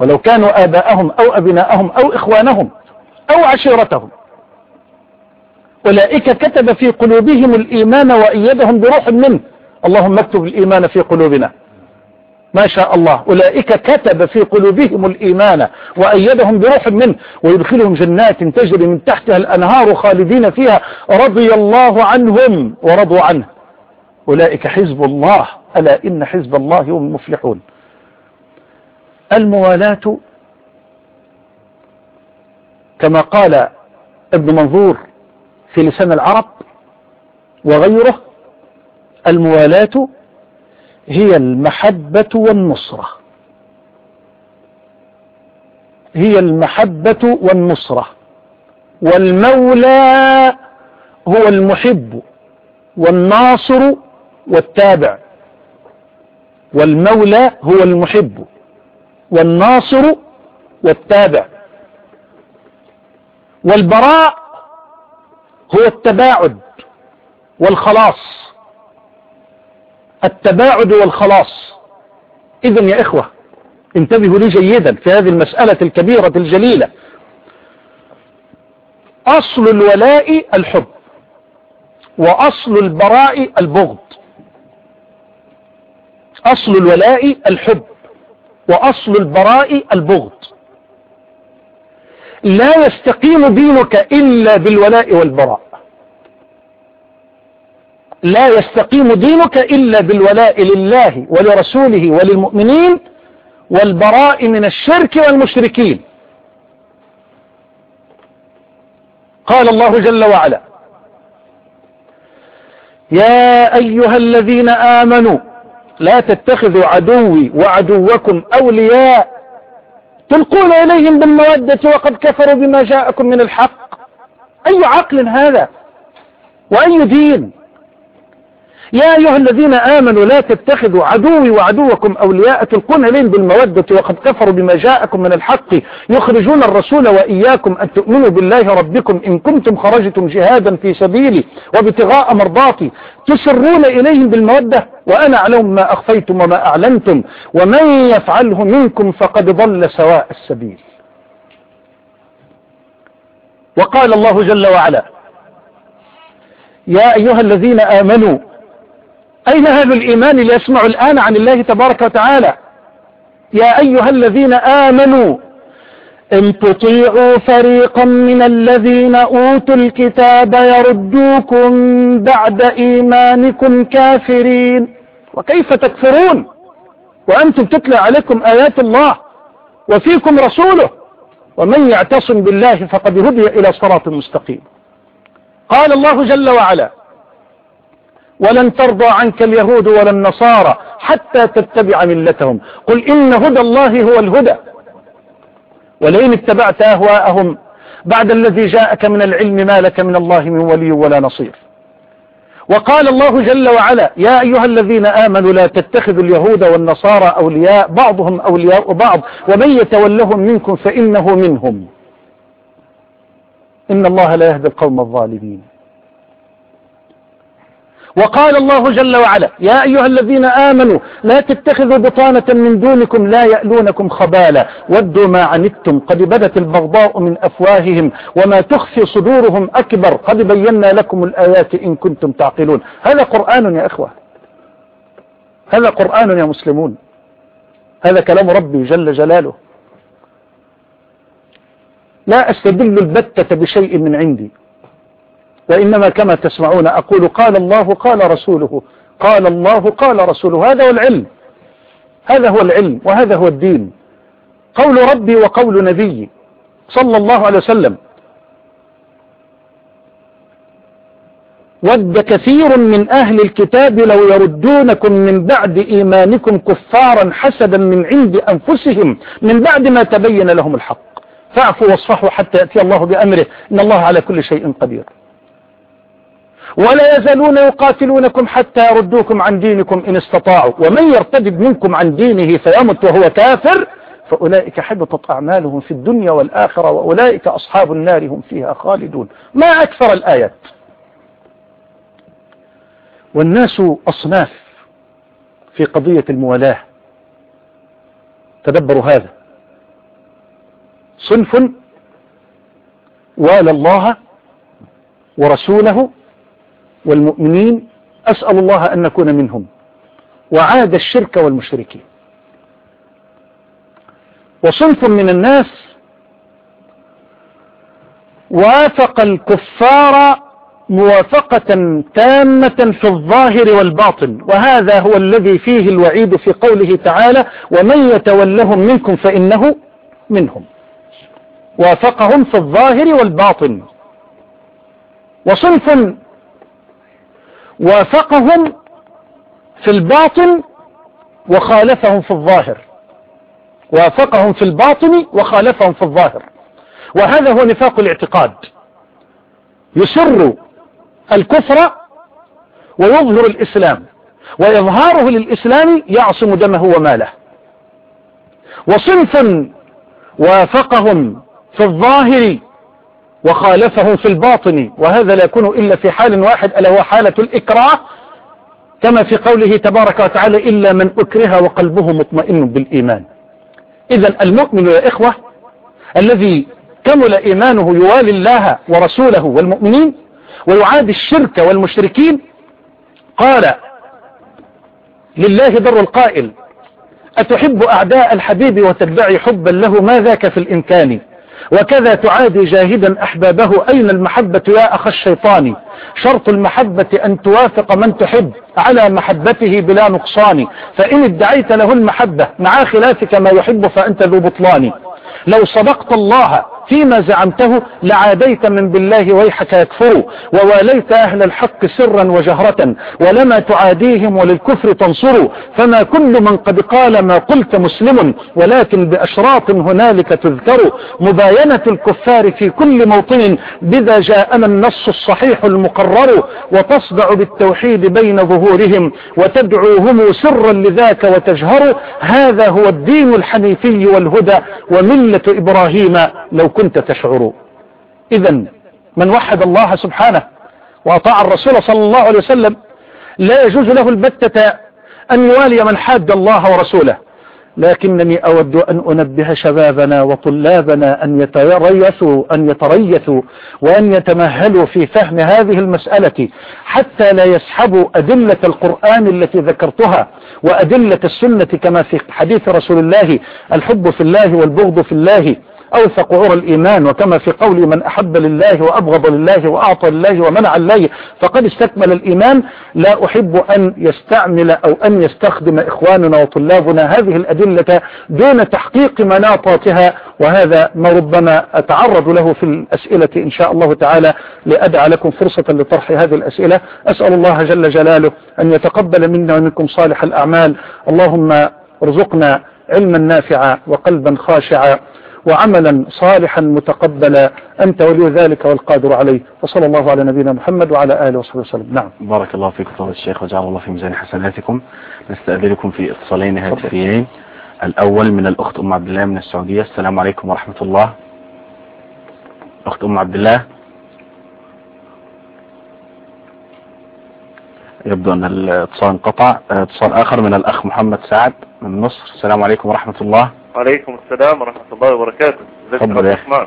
ولو كانوا آباءهم أو أبناءهم أو إخوانهم أو عشيرتهم. أولئك كتب في قلوبهم الإيمان وأيدهم بروح منه. اللهم اكتب الإيمان في قلوبنا. ما شاء الله. أولئك كتب في قلوبهم الإيمان وأيدهم بروح منه ويدخلهم جنات تجري من تحتها الأنهار خالدين فيها. رضي الله عنهم ورضوا عنه. أولئك حزب الله. ألا إن حزب الله هم المفلحون. الموالاة كما قال ابن منظور في لسان العرب وغيره الموالاة هي المحبة والنصرة. هي المحبة والنصرة. والمولى هو المحب والناصر والتابع. والمولى هو المحب والناصر والتابع. والبراء هو التباعد والخلاص. التباعد والخلاص. اذا يا إخوة انتبهوا لي جيدا في هذه المسألة الكبيرة الجليلة. أصل الولاء الحب وأصل البراء البغض. أصل الولاء الحب وأصل البراء البغض. لا يستقيم دينك إلا بالولاء والبراء. لا يستقيم دينك إلا بالولاء لله ولرسوله وللمؤمنين والبراء من الشرك والمشركين. قال الله جل وعلا يا أيها الذين آمنوا لا تتخذوا عدوي وعدوكم أولياء تلقون إليهم بالمودة وقد كفروا بما جاءكم من الحق. أي عقل هذا؟ وأي دين؟ يا أيها الذين آمنوا لا تتخذوا عدوي وعدوكم أولياء تلقون إليهم بالمودة وقد كفروا بما جاءكم من الحق يخرجون الرسول وإياكم أن تؤمنوا بالله ربكم إن كنتم خرجتم جهادا في سبيلي وابتغاء مرضاتي تسرون إليهم بالمودة وأنا أعلم ما أخفيتم وما أعلنتم ومن يفعله منكم فقد ضل سواء السبيل. وقال الله جل وعلا يا أيها الذين آمنوا أين أهل الإيمان ليسمعوا الآن عن الله تبارك وتعالى؟ يا أيها الذين آمنوا إن تطيعوا فريقا من الذين أوتوا الكتاب يردوكم بعد إيمانكم كافرين. وكيف تكفرون؟ وأنتم تتلى عليكم آيات الله وفيكم رسوله. ومن يعتصم بالله فقد هدي إلى صراط مستقيم. قال الله جل وعلا ولن ترضى عنك اليهود ولا النصارى حتى تتبع ملتهم. قل إن هدى الله هو الهدى. ولئن اتبعت أهواءهم بعد الذي جاءك من العلم ما لك من الله من ولي ولا نصير. وقال الله جل وعلا يا أيها الذين آمنوا لا تتخذوا اليهود والنصارى أولياء بعضهم أولياء بعض ومن يتولهم منكم فإنه منهم. إن الله لا يهدي القوم الظالمين. وقال الله جل وعلا يا أيها الذين آمنوا لا تتخذوا بطانة من دونكم لا يألونكم خبالا. ودوا ما عنتم قد بدت البغضاء من أفواههم وما تخفي صدورهم أكبر قد بينا لكم الآيات إن كنتم تعقلون. هذا قرآن يا إخوة. هذا قرآن يا مسلمون. هذا كلام ربي جل جلاله. لا أستدل البتة بشيء من عندي. وإنما كما تسمعون أقول قال الله قال رسوله قال الله قال رسوله هذا هو العلم. هذا هو العلم وهذا هو الدين. قول ربي وقول نبيي صلى الله عليه وسلم. ود كثير من أهل الكتاب لو يردونكم من بعد إيمانكم كفارا حسدا من عند أنفسهم من بعد ما تبين لهم الحق. فاعفوا واصفحوا حتى يأتي الله بأمره. إن الله على كل شيء قدير. ولا يزالون يقاتلونكم حتى يردوكم عن دينكم إن استطاعوا. ومن يرتد منكم عن دينه فيمت وهو كافر فأولئك حبطت أعمالهم في الدنيا والآخرة وأولئك أصحاب النار هم فيها خالدون. ما أكثر الآيات؟ والناس أصناف في قضية الموالاة. تدبروا هذا. صنف والى الله ورسوله والمؤمنين أسأل الله أن نكون منهم. وعاد الشرك والمشركين. وصنف من الناس وافق الكفار موافقة تامة في الظاهر والباطن. وهذا هو الذي فيه الوعيد في قوله تعالى ومن يتولهم منكم فإنه منهم. وافقهم في الظاهر والباطن. وصنف وافقهم في الباطن وخالفهم في الظاهر. وافقهم في الباطن وخالفهم في الظاهر. وهذا هو نفاق الاعتقاد. يسر الكفر ويظهر الإسلام. وإظهاره للإسلام يعصم دمه وماله. وصنف وافقهم في الظاهر وخالفهم في الباطن وهذا لا يكون إلا في حال واحد ألا هو حالة الإكراه كما في قوله تبارك وتعالى إلا من أكره وقلبه مطمئن بالإيمان. إذا المؤمن يا إخوة الذي كمل إيمانه يوالي الله ورسوله والمؤمنين ويعادي الشرك والمشركين قال لله در القائل أتحب أعداء الحبيب وتدعي حبا له ما ذاك في الإمكان؟ وكذا تعادي جاهدا أحبابه. أين المحبة يا أخ الشيطان؟ شرط المحبة أن توافق من تحب على محبته بلا نقصان. فإن ادعيت له المحبة مع خلافك ما يحب فأنت ذو بطلان. لو صدقت الله فيما زعمته لعاديت من بالله ويحك يكفروا وواليت أهل الحق سرا وجهرة ولما تعاديهم وللكفر تنصروا فما كل من قد قال ما قلت مسلم ولكن بأشراط هنالك تذكر مباينة الكفار في كل موطن بذا جاءنا النص الصحيح المقرر وتصدع بالتوحيد بين ظهورهم وتدعوهم سرا لذاك وتجهر هذا هو الدين الحنيفي والهدى وملة إبراهيم لو كنت تشعر. إذا من وحد الله سبحانه وأطاع الرسول صلى الله عليه وسلم لا يجوز له البتة أن يوالي من حاد الله ورسوله. لكنني أود أن أنبه شبابنا وطلابنا أن يتريثوا أن يتريثوا وأن يتمهلوا في فهم هذه المسألة حتى لا يسحبوا أدلة القرآن التي ذكرتها وأدلة السنة كما في حديث رسول الله الحب في الله والبغض في الله. أوثق عرى الإيمان وكما في قول من أحب لله وأبغض لله وأعطى لله ومنع الله فقد استكمل الإيمان. لا أحب أن يستعمل أو أن يستخدم إخواننا وطلابنا هذه الأدلة دون تحقيق مناطاتها وهذا ما ربما أتعرض له في الأسئلة إن شاء الله تعالى لأدعى لكم فرصة لطرح هذه الأسئلة. أسأل الله جل جلاله أن يتقبل منا ومنكم صالح الأعمال. اللهم ارزقنا علما نافعا وقلبا خاشعا. وعملا صالحا متقبلا. أنت ولي ذلك والقادر عليه. وصلى الله على نبينا محمد وعلى آله وصحبه وسلم. نعم. بارك الله فيكم فضل الشيخ. وجعل الله في ميزان حسناتكم. نستأذنكم في اتصالين هاتفيين. الأول من الأخت أم عبد الله من السعودية. السلام عليكم ورحمة الله. أخت أم عبد الله. يبدو أن الاتصال انقطع. اتصال آخر من الأخ محمد سعد من مصر. السلام عليكم ورحمة الله. وعليكم السلام ورحمة الله وبركاته. تفضل يا أخي.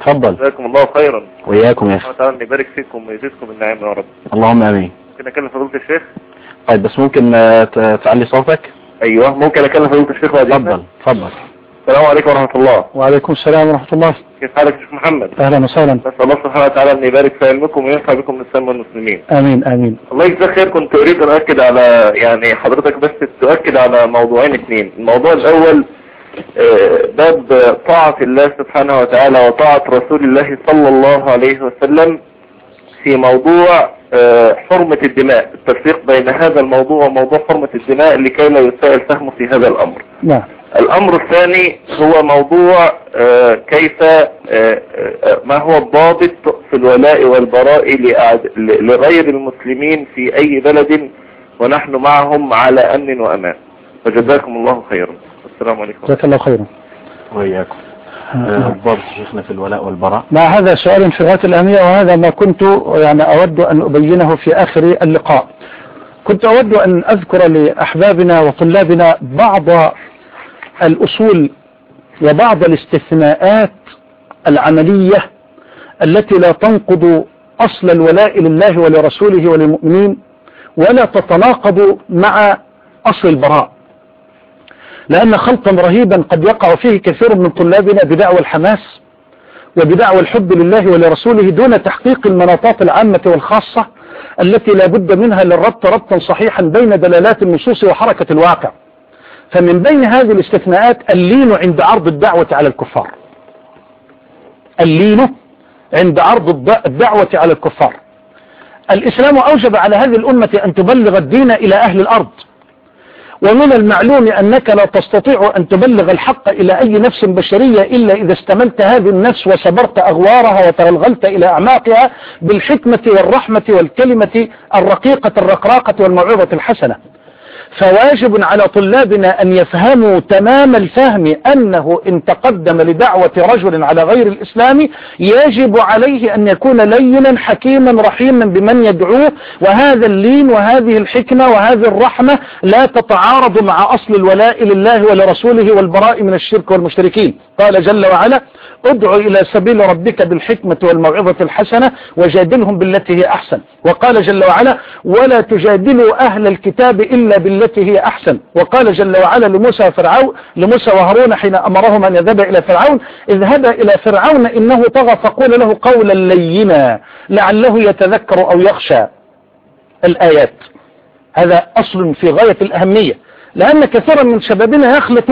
تفضل. جزاكم الله خيرا. وإياكم يا أخي. سبحانه وتعالى يبارك فيكم ويزيدكم النعيم يا رب. اللهم آمين. ممكن أكلم فضيلة الشيخ؟ طيب بس ممكن آه، تعلي صوتك؟ أيوه. ممكن أكلم فضيلة الشيخ بعد؟ تفضل تفضل. السلام عليكم ورحمة الله. وعليكم السلام ورحمة الله. كيف حالك يا شيخ محمد؟ أهلا وسهلا. نسأل الله سبحانه وتعالى أن يبارك في علمكم وينفع بكم الإسلام والمسلمين. آمين آمين. الله يجزاك خير. كنت أريد أن أؤكد على يعني حضرتك بس تؤكد على موضوعين اثنين. الموضوع الأول آه، باب طاعة الله سبحانه وتعالى وطاعة رسول الله صلى الله عليه وسلم في موضوع آه، حرمة الدماء. التفريق بين هذا الموضوع وموضوع حرمة الدماء لكي لا يسائل فهمه في هذا الأمر. نعم. الأمر الثاني هو موضوع آه، كيف آه، آه، ما هو الضابط في الولاء والبراء لغير المسلمين في أي بلد ونحن معهم على أمن وأمان. فجزاكم الله خيرا. السلام عليكم. جزاك الله خيرا. وإياكم. آه، الضابط شيخنا في الولاء والبراء؟ مع هذا سؤال في غاية الأهمية وهذا ما كنت يعني أود أن أبينه في آخر اللقاء. كنت أود أن أذكر لأحبابنا وطلابنا بعض الأصول وبعض الاستثناءات العملية التي لا تنقض أصل الولاء لله ولرسوله وللمؤمنين ولا تتناقض مع أصل البراء. لأن خلطا رهيبا قد يقع فيه كثير من طلابنا بدعوى الحماس وبدعوى الحب لله ولرسوله دون تحقيق المناطات العامة والخاصة التي لا بد منها للربط ربطا صحيحا بين دلالات النصوص وحركة الواقع. فمن بين هذه الاستثناءات اللين عند عرض الدعوة على الكفار. اللين عند عرض الد- الدعوة على الكفار. الإسلام أوجب على هذه الأمة أن تبلغ الدين إلى أهل الأرض. ومن المعلوم أنك لا تستطيع أن تبلغ الحق إلى أي نفس بشرية إلا إذا استملت هذه النفس وصبرت أغوارها وتغلغلت إلى أعماقها بالحكمة والرحمة والكلمة الرقيقة الرقراقة والموعظة الحسنة. فواجب على طلابنا أن يفهموا تمام الفهم أنه إن تقدم لدعوة رجل على غير الإسلام يجب عليه أن يكون لينا حكيما رحيما بمن يدعوه. وهذا اللين وهذه الحكمة وهذه الرحمة لا تتعارض مع أصل الولاء لله ولرسوله والبراء من الشرك والمشركين. قال جل وعلا ادع إلى سبيل ربك بالحكمة والموعظة الحسنة وجادلهم بالتي هي أحسن. وقال جل وعلا ولا تجادلوا أهل الكتاب إلا بالتي هي أحسن. وقال جل وعلا لموسى وفرعون لموسى وهارون حين أمرهم أن يذهب إلى فرعون اذهب إلى فرعون إنه طغى فقول له قولا لينا لعله يتذكر أو يخشى. الآيات. هذا أصل في غاية الأهمية. لأن كثيرا من شبابنا يخلط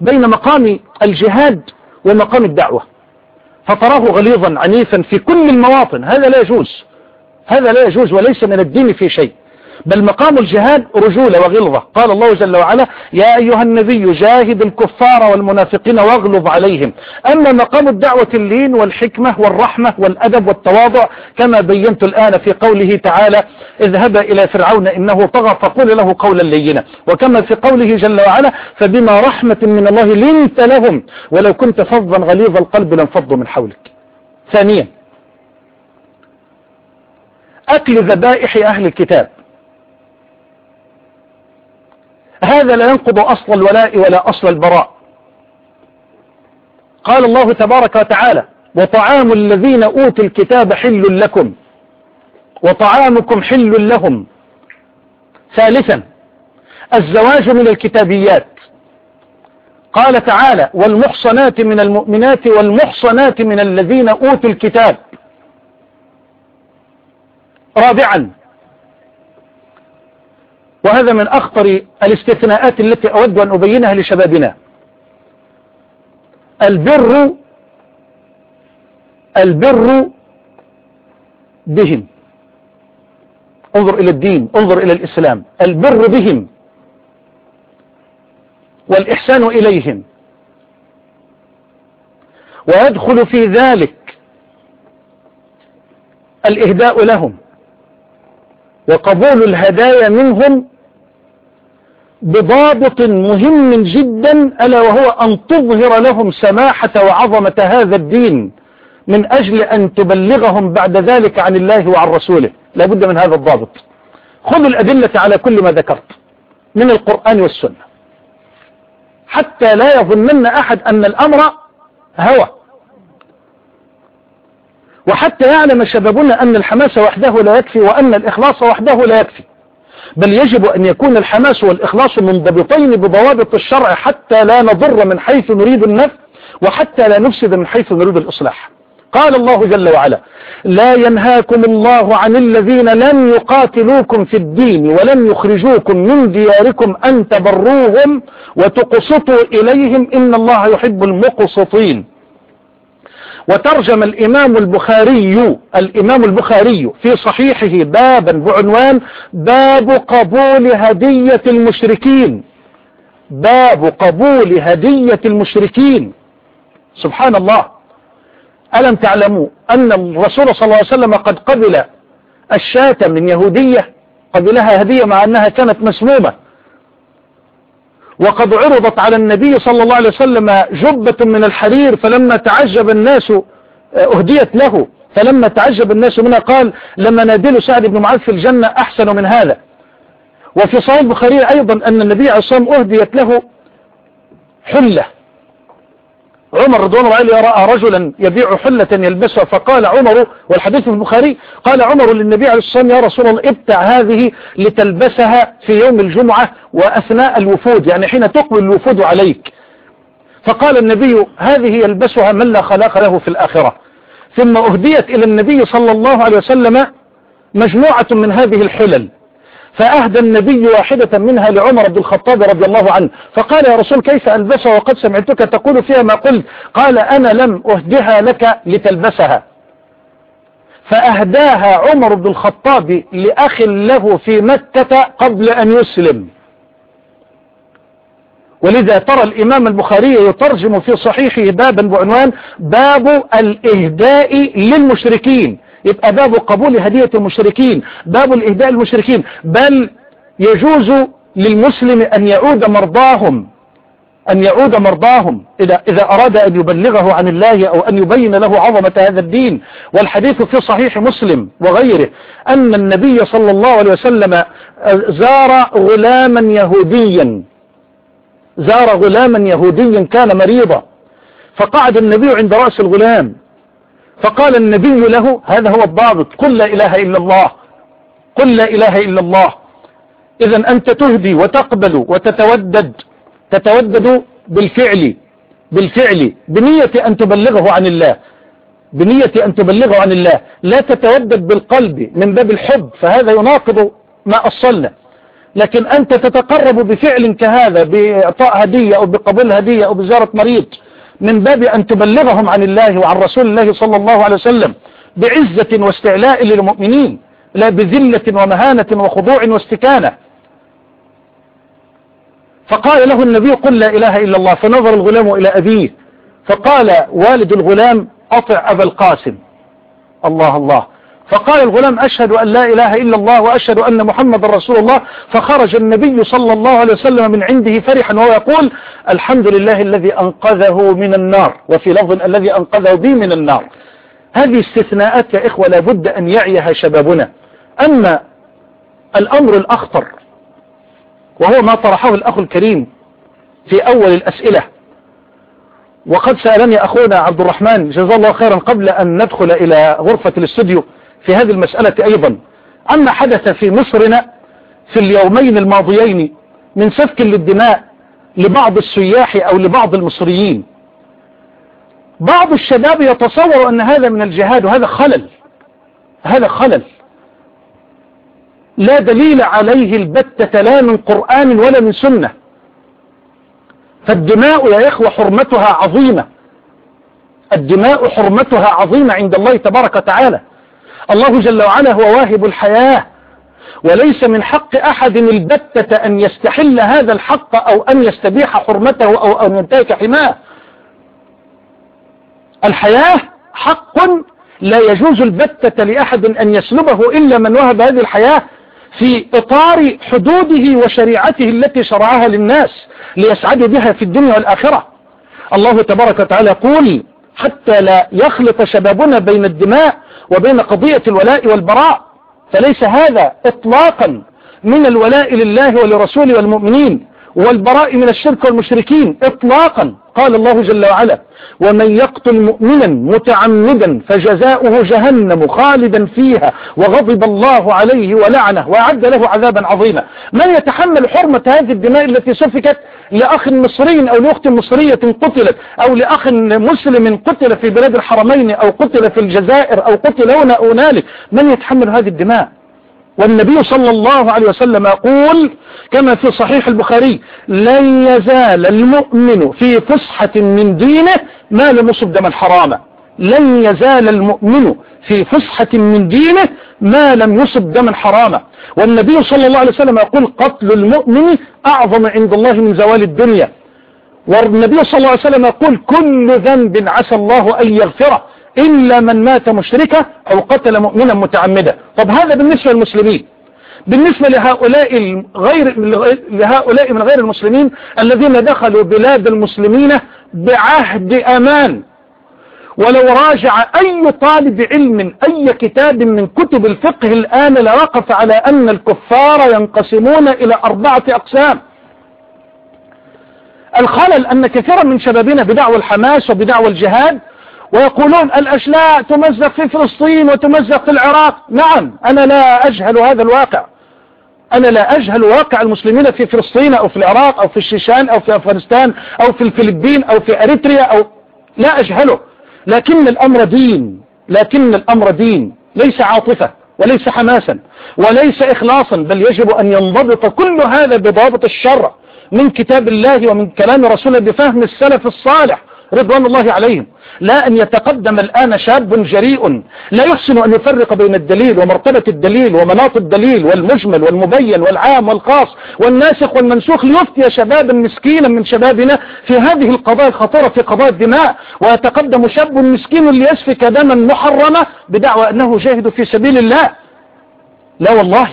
بين مقام الجهاد ومقام الدعوة. فتراه غليظا عنيفا في كل المواطن. هذا لا يجوز. هذا لا يجوز وليس من الدين في شيء. بل مقام الجهاد رجولة وغلظة. قال الله جل وعلا يا أيها النبي جاهد الكفار والمنافقين واغلظ عليهم. أما مقام الدعوة اللين والحكمة والرحمة والأدب والتواضع كما بينت الآن في قوله تعالى اذهب إلى فرعون إنه طغى فقول له قولا لينا. وكما في قوله جل وعلا فبما رحمة من الله لنت لهم. ولو كنت فظا غليظ القلب لانفضوا من حولك. ثانيا أكل ذبائح أهل الكتاب. هذا لا ينقض أصل الولاء ولا أصل البراء. قال الله تبارك وتعالى وطعام الذين أوتوا الكتاب حل لكم وطعامكم حل لهم. ثالثا الزواج من الكتابيات. قال تعالى والمحصنات من المؤمنات والمحصنات من الذين أوتوا الكتاب. رابعا وهذا من أخطر الاستثناءات التي أود أن أبينها لشبابنا. البر البر بهم. انظر إلى الدين انظر إلى الإسلام. البر بهم والإحسان إليهم. ويدخل في ذلك الإهداء لهم. وقبول الهدايا منهم بضابط مهم جدا ألا وهو أن تظهر لهم سماحة وعظمة هذا الدين من أجل أن تبلغهم بعد ذلك عن الله وعن رسوله. لابد من هذا الضابط. خذوا الأدلة على كل ما ذكرت من القرآن والسنة. حتى لا يظنن أحد أن الأمر هوى. وحتى يعلم شبابنا أن الحماس وحده لا يكفي وأن الإخلاص وحده لا يكفي. بل يجب أن يكون الحماس والإخلاص منضبطين بضوابط الشرع حتى لا نضر من حيث نريد النفع وحتى لا نفسد من حيث نريد الإصلاح. قال الله جل وعلا لا ينهاكم الله عن الذين لم يقاتلوكم في الدين ولم يخرجوكم من دياركم أن تبروهم وتقسطوا إليهم إن الله يحب المقسطين. وترجم الإمام البخاري الإمام البخاري في صحيحه بابا بعنوان باب قبول هدية المشركين. باب قبول هدية المشركين. سبحان الله ألم تعلموا أن الرسول صلى الله عليه وسلم قد قبل الشاة من يهودية؟ قبلها هدية مع أنها كانت مسمومة. وقد عرضت على النبي صلى الله عليه وسلم جبة من الحرير فلما تعجب الناس أهديت له. فلما تعجب الناس منها قال لما نادل سعد بن معاذ في الجنة أحسن من هذا. وفي صحيح البخاري أيضا أن النبي عليه الصلاة والسلام أهديت له حلة. عمر رضوان الله عليه رأى رجلا يبيع حلة يلبسها فقال عمر والحديث البخاري قال عمر للنبي عليه الصلاة والسلام يا رسول الله ابتع هذه لتلبسها في يوم الجمعة وأثناء الوفود يعني حين تقبل الوفود عليك. فقال النبي هذه يلبسها من لا خلاق له في الآخرة. ثم أهديت إلى النبي صلى الله عليه وسلم مجموعة من هذه الحلل. فأهدى النبي واحدة منها لعمر بن الخطاب رضي الله عنه. فقال يا رسول كيف ألبسها وقد سمعتك تقول فيها ما قلت؟ قال أنا لم أهدها لك لتلبسها. فأهداها عمر بن الخطاب لأخ له في مكة قبل أن يسلم. ولذا ترى الإمام البخاري يترجم في صحيحه بابا بعنوان باب الإهداء للمشركين. يبقى باب قبول هدية المشركين باب الإهداء للمشركين بل يجوز للمسلم أن يعود مرضاهم أن يعود مرضاهم إذا, إذا أراد أن يبلغه عن الله أو أن يبين له عظمة هذا الدين. والحديث في صحيح مسلم وغيره أن النبي صلى الله عليه وسلم زار غلاما يهوديا. زار غلاما يهوديا كان مريضا. فقعد النبي عند رأس الغلام. فقال النبي له هذا هو الضابط قل لا إله إلا الله قل لا إله إلا الله. إذا أنت تهدي وتقبل وتتودد تتودد بالفعل بالفعل بنية أن تبلغه عن الله بنية أن تبلغه عن الله. لا تتودد بالقلب من باب الحب فهذا يناقض ما أصلنا لكن أنت تتقرب بفعل كهذا بإعطاء هدية أو بقبول هدية أو بزيارة مريض من باب أن تبلغهم عن الله وعن رسول الله صلى الله عليه وسلم بعزة واستعلاء للمؤمنين لا بذلة ومهانة وخضوع واستكانة. فقال له النبي قل لا إله إلا الله فنظر الغلام إلى أبيه فقال والد الغلام أطع أبا القاسم. الله الله. فقال الغلام أشهد أن لا إله إلا الله وأشهد أن محمد رسول الله. فخرج النبي صلى الله عليه وسلم من عنده فرحا وهو يقول الحمد لله الذي أنقذه من النار وفي لفظ الذي أنقذه بي من النار. هذه استثناءات يا إخوة لابد أن يعيها شبابنا. أما الأمر الأخطر وهو ما طرحه الأخ الكريم في أول الأسئلة. وقد سألني أخونا عبد الرحمن جزاه الله خيرا قبل أن ندخل إلى غرفة الاستوديو. في هذه المسألة أيضا. عما حدث في مصرنا في اليومين الماضيين من سفك للدماء لبعض السياح أو لبعض المصريين. بعض الشباب يتصور أن هذا من الجهاد وهذا خلل. هذا خلل. لا دليل عليه البتة لا من قرآن ولا من سنة. فالدماء يا إخوة حرمتها عظيمة. الدماء حرمتها عظيمة عند الله تبارك وتعالى. الله جل وعلا هو واهب الحياة. وليس من حق أحد البتة أن يستحل هذا الحق أو أن يستبيح حرمته أو أن ينتهك حماه. الحياة حق لا يجوز البتة لأحد أن يسلبه إلا من وهب هذه الحياة في إطار حدوده وشريعته التي شرعها للناس ليسعدوا بها في الدنيا والآخرة. الله تبارك وتعالى يقول حتى لا يخلط شبابنا بين الدماء وبين قضية الولاء والبراء فليس هذا اطلاقا من الولاء لله ولرسوله والمؤمنين والبراء من الشرك والمشركين اطلاقا. قال الله جل وعلا ومن يقتل مؤمنا متعمدا فجزاؤه جهنم خالدا فيها وغضب الله عليه ولعنه وأعد له عذابا عظيما. من يتحمل حرمة هذه الدماء التي سفكت؟ لأخ مصري أو لأخت مصرية قتلت أو لأخ مسلم قتل في بلاد الحرمين أو قتل في الجزائر أو قتل هنا أو هنالك. من يتحمل هذه الدماء؟ والنبي صلى الله عليه وسلم يقول كما في صحيح البخاري لن يزال المؤمن في فسحة من دينه ما لم يصب دما حراما لن يزال المؤمن في فسحة من دينه ما لم يصب دما حراما. والنبي صلى الله عليه وسلم يقول قتل المؤمن أعظم عند الله من زوال الدنيا. والنبي صلى الله عليه وسلم يقول كل ذنب عسى الله أن يغفره إلا من مات مشركا أو قتل مؤمنا متعمدا. طب هذا بالنسبة للمسلمين. بالنسبة لهؤلاء غير لهؤلاء من غير المسلمين الذين دخلوا بلاد المسلمين بعهد أمان. ولو راجع أي طالب علم أي كتاب من كتب الفقه الآن لوقف على أن الكفار ينقسمون إلى أربعة أقسام. الخلل أن كثيرا من شبابنا بدعوى الحماس وبدعوى الجهاد ويقولون الأشلاء تمزق في فلسطين وتمزق في العراق. نعم أنا لا أجهل هذا الواقع. أنا لا أجهل واقع المسلمين في فلسطين أو في العراق أو في الشيشان أو في أفغانستان أو في الفلبين أو في أريتريا أو لا أجهله. لكن الأمر دين لكن الأمر دين ليس عاطفة وليس حماسا وليس إخلاصا بل يجب أن ينضبط كل هذا بضابط الشرع من كتاب الله ومن كلام رسوله بفهم السلف الصالح رضوان الله عليهم. لا أن يتقدم الآن شاب جريء. لا يحسن أن يفرق بين الدليل ومرتبة الدليل ومناط الدليل والمجمل والمبين والعام والخاص والناسخ والمنسوخ ليفتي شبابا مسكينا من شبابنا في هذه القضايا الخطيرة في قضايا الدماء. ويتقدم شاب مسكين ليسفك دما محرمة بدعوى أنه جاهد في سبيل الله. لا والله.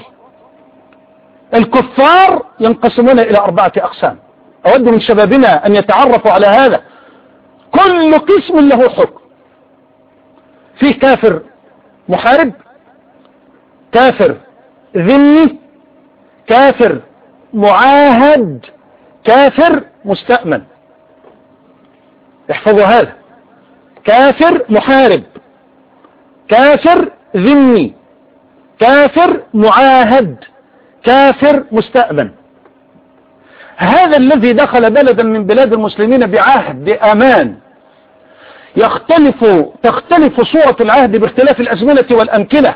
الكفار ينقسمون إلى أربعة أقسام. أود من شبابنا أن يتعرفوا على هذا. كل قسم له حكم. فيه كافر محارب كافر ذمي كافر معاهد كافر مستأمن. احفظوا هذا. كافر محارب كافر ذمي كافر معاهد كافر مستأمن. هذا الذي دخل بلدا من بلاد المسلمين بعهد أمان يختلف تختلف صورة العهد باختلاف الأزمنة والأمكنة.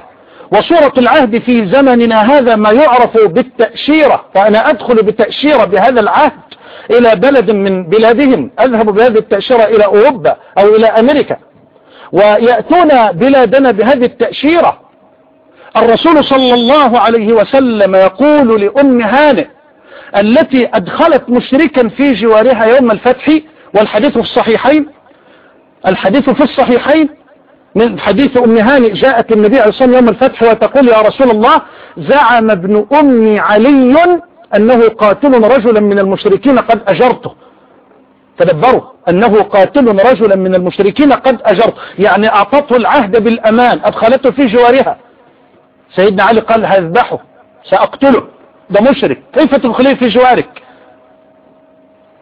وصورة العهد في زمننا هذا ما يعرف بالتأشيرة. فأنا أدخل بتأشيرة بهذا العهد إلى بلد من بلادهم. أذهب بهذه التأشيرة إلى أوروبا أو إلى أمريكا. ويأتون بلادنا بهذه التأشيرة. الرسول صلى الله عليه وسلم يقول لأم هانئ التي أدخلت مشركا في جوارها يوم الفتح والحديث في الصحيحين الحديث في الصحيحين من حديث أم هانئ جاءت النبي عليه الصلاة يوم الفتح وتقول يا رسول الله زعم ابن أمي علي أنه قاتل رجلا من المشركين قد أجرته. تدبروا أنه قاتل رجلا من المشركين قد أجرته. يعني أعطته العهد بالأمان أدخلته في جوارها. سيدنا علي قال هذبحه سأقتله. ده مشرك. كيف تدخليه في جوارك؟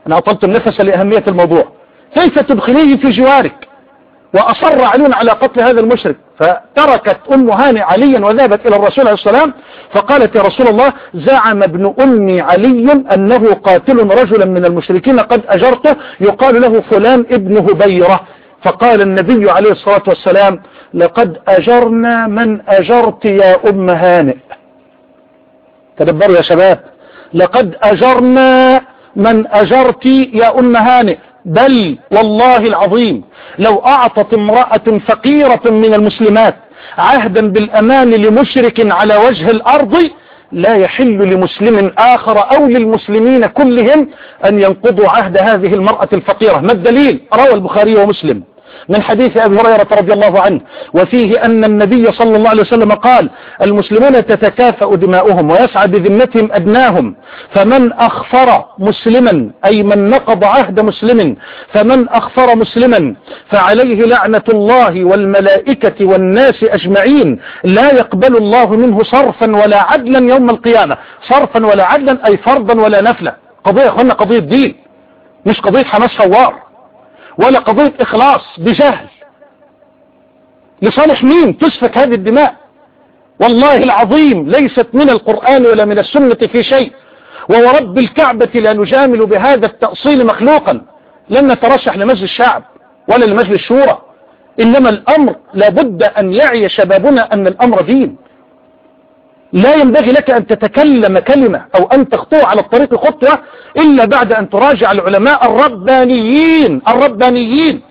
أنا أطلت النفس لأهمية الموضوع. كيف تدخليه في جوارك؟ وأصر علي على قتل هذا المشرك. فتركت أم هاني عليا وذهبت إلى الرسول عليه السلام فقالت يا رسول الله زعم ابن أمي علي أنه قاتل رجلا من المشركين قد أجرته يقال له فلان ابن هبيرة. فقال النبي عليه الصلاة والسلام لقد أجرنا من أجرت يا أم هانئ. تدبروا يا شباب. لقد أجرنا من أجرت يا أم هانئ. بل والله العظيم لو أعطت امرأة فقيرة من المسلمات عهدا بالأمان لمشرك على وجه الأرض لا يحل لمسلم آخر أو للمسلمين كلهم أن ينقضوا عهد هذه المرأة الفقيرة. ما الدليل؟ روى البخاري ومسلم. من حديث أبي هريرة رضي الله عنه وفيه أن النبي صلى الله عليه وسلم قال المسلمون تتكافأ دماؤهم ويسعى بذمتهم أدناهم فمن أخفر مسلما أي من نقض عهد مسلم فمن أخفر مسلما فعليه لعنة الله والملائكة والناس أجمعين لا يقبل الله منه صرفا ولا عدلا يوم القيامة. صرفا ولا عدلا أي فرضا ولا نفلا. قضية يا اخوانا قضية دين مش قضية حماس ثوار ولا قضية إخلاص بجهل. لصالح مين تسفك هذه الدماء؟ والله العظيم ليست من القرآن ولا من السنة في شيء. وورب الكعبة لا نجامل بهذا التأصيل مخلوقا. لن نترشح لمجلس الشعب ولا لمجلس الشورى. إنما الأمر لابد أن يعي شبابنا أن الأمر دين. لا ينبغي لك أن تتكلم كلمة أو أن تخطو على الطريق خطوة إلا بعد أن تراجع العلماء الربانيين الربانيين.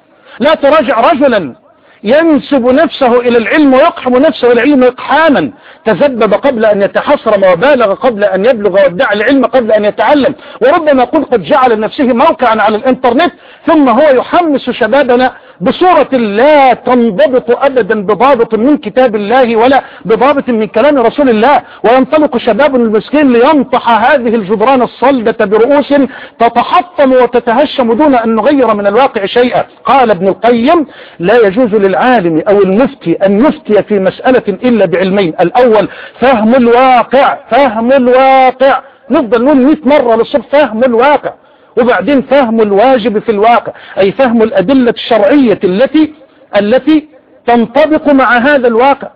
لا تراجع رجلا. ينسب نفسه إلى العلم ويقحم نفسه إلى العلم إقحاما. تذبب قبل أن يتحصرم وبالغ قبل أن يبلغ وادعى العلم قبل أن يتعلم. وربما يكون قد جعل لنفسه موقعا على الإنترنت ثم هو يحمس شبابنا بصورة لا تنضبط أبدا بضابط من كتاب الله ولا بضابط من كلام رسول الله. وينطلق شباب المسكين لينطح هذه الجدران الصلدة برؤوس تتحطم وتتهشم دون أن نغير من الواقع شيئا. قال ابن القيم لا يجوز للعالم أو المفتي أن يفتي في مسألة إلا بعلمين. الأول فهم الواقع فهم الواقع. نفضل نقول 100 مرة للصبح فهم الواقع وبعدين فهم الواجب في الواقع. أي فهم الأدلة الشرعية التي التي تنطبق مع هذا الواقع.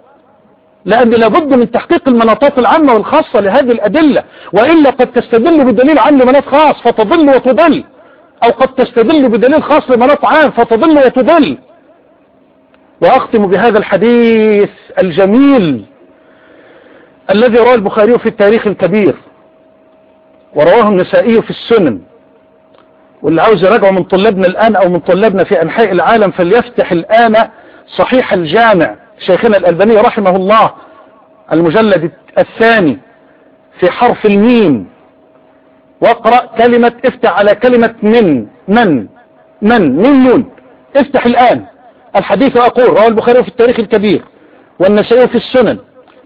لأن لابد من تحقيق المناطات العامة والخاصة لهذه الأدلة. وإلا قد تستدل بدليل عام لمناط خاص فتضل وتضل. أو قد تستدل بدليل خاص لمناط عام فتضل وتضل. وأختم بهذا الحديث الجميل الذي رواه البخاري في التاريخ الكبير ورواه النسائي في السنن. واللي عاوز يراجعه من طلابنا الآن أو من طلابنا في أنحاء العالم فليفتح الآن صحيح الجامع. شيخنا الألباني رحمه الله المجلد الثاني في حرف الميم. واقرأ كلمة افتح على كلمة من من من من نون افتح الآن. الحديث أقول رواه البخاري في التاريخ الكبير والنسائي في السنن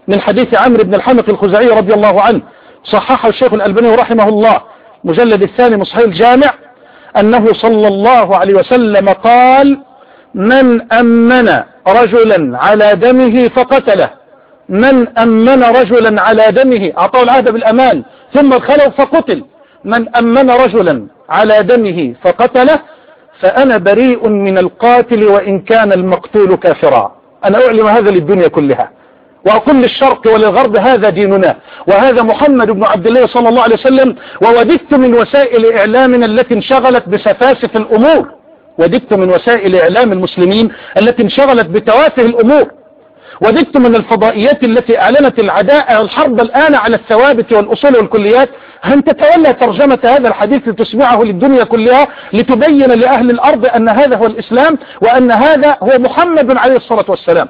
من حديث عمرو بن الحمق الخزاعي رضي الله عنه صححه الشيخ الألباني رحمه الله مجلد الثاني مصحيح الجامع أنه صلى الله عليه وسلم قال من أمن رجلا على دمه فقتله من أمن رجلا على دمه أعطاه العهد بالأمان ثم ادخله فقتل من أمن رجلا على دمه فقتله فأنا بريء من القاتل وإن كان المقتول كافرا. أنا أعلم هذا للدنيا كلها. وأقول للشرق وللغرب هذا ديننا. وهذا محمد بن عبد الله صلى الله عليه وسلم ووددت من وسائل إعلامنا التي انشغلت بسفاسف الأمور. وددت من وسائل إعلام المسلمين التي انشغلت بتوافه الأمور. وددت من الفضائيات التي أعلنت العداء والحرب الآن على الثوابت والأصول والكليات أن تتولى ترجمة هذا الحديث لتسمعه للدنيا كلها لتبين لأهل الأرض أن هذا هو الإسلام وأن هذا هو محمد عليه الصلاة والسلام؟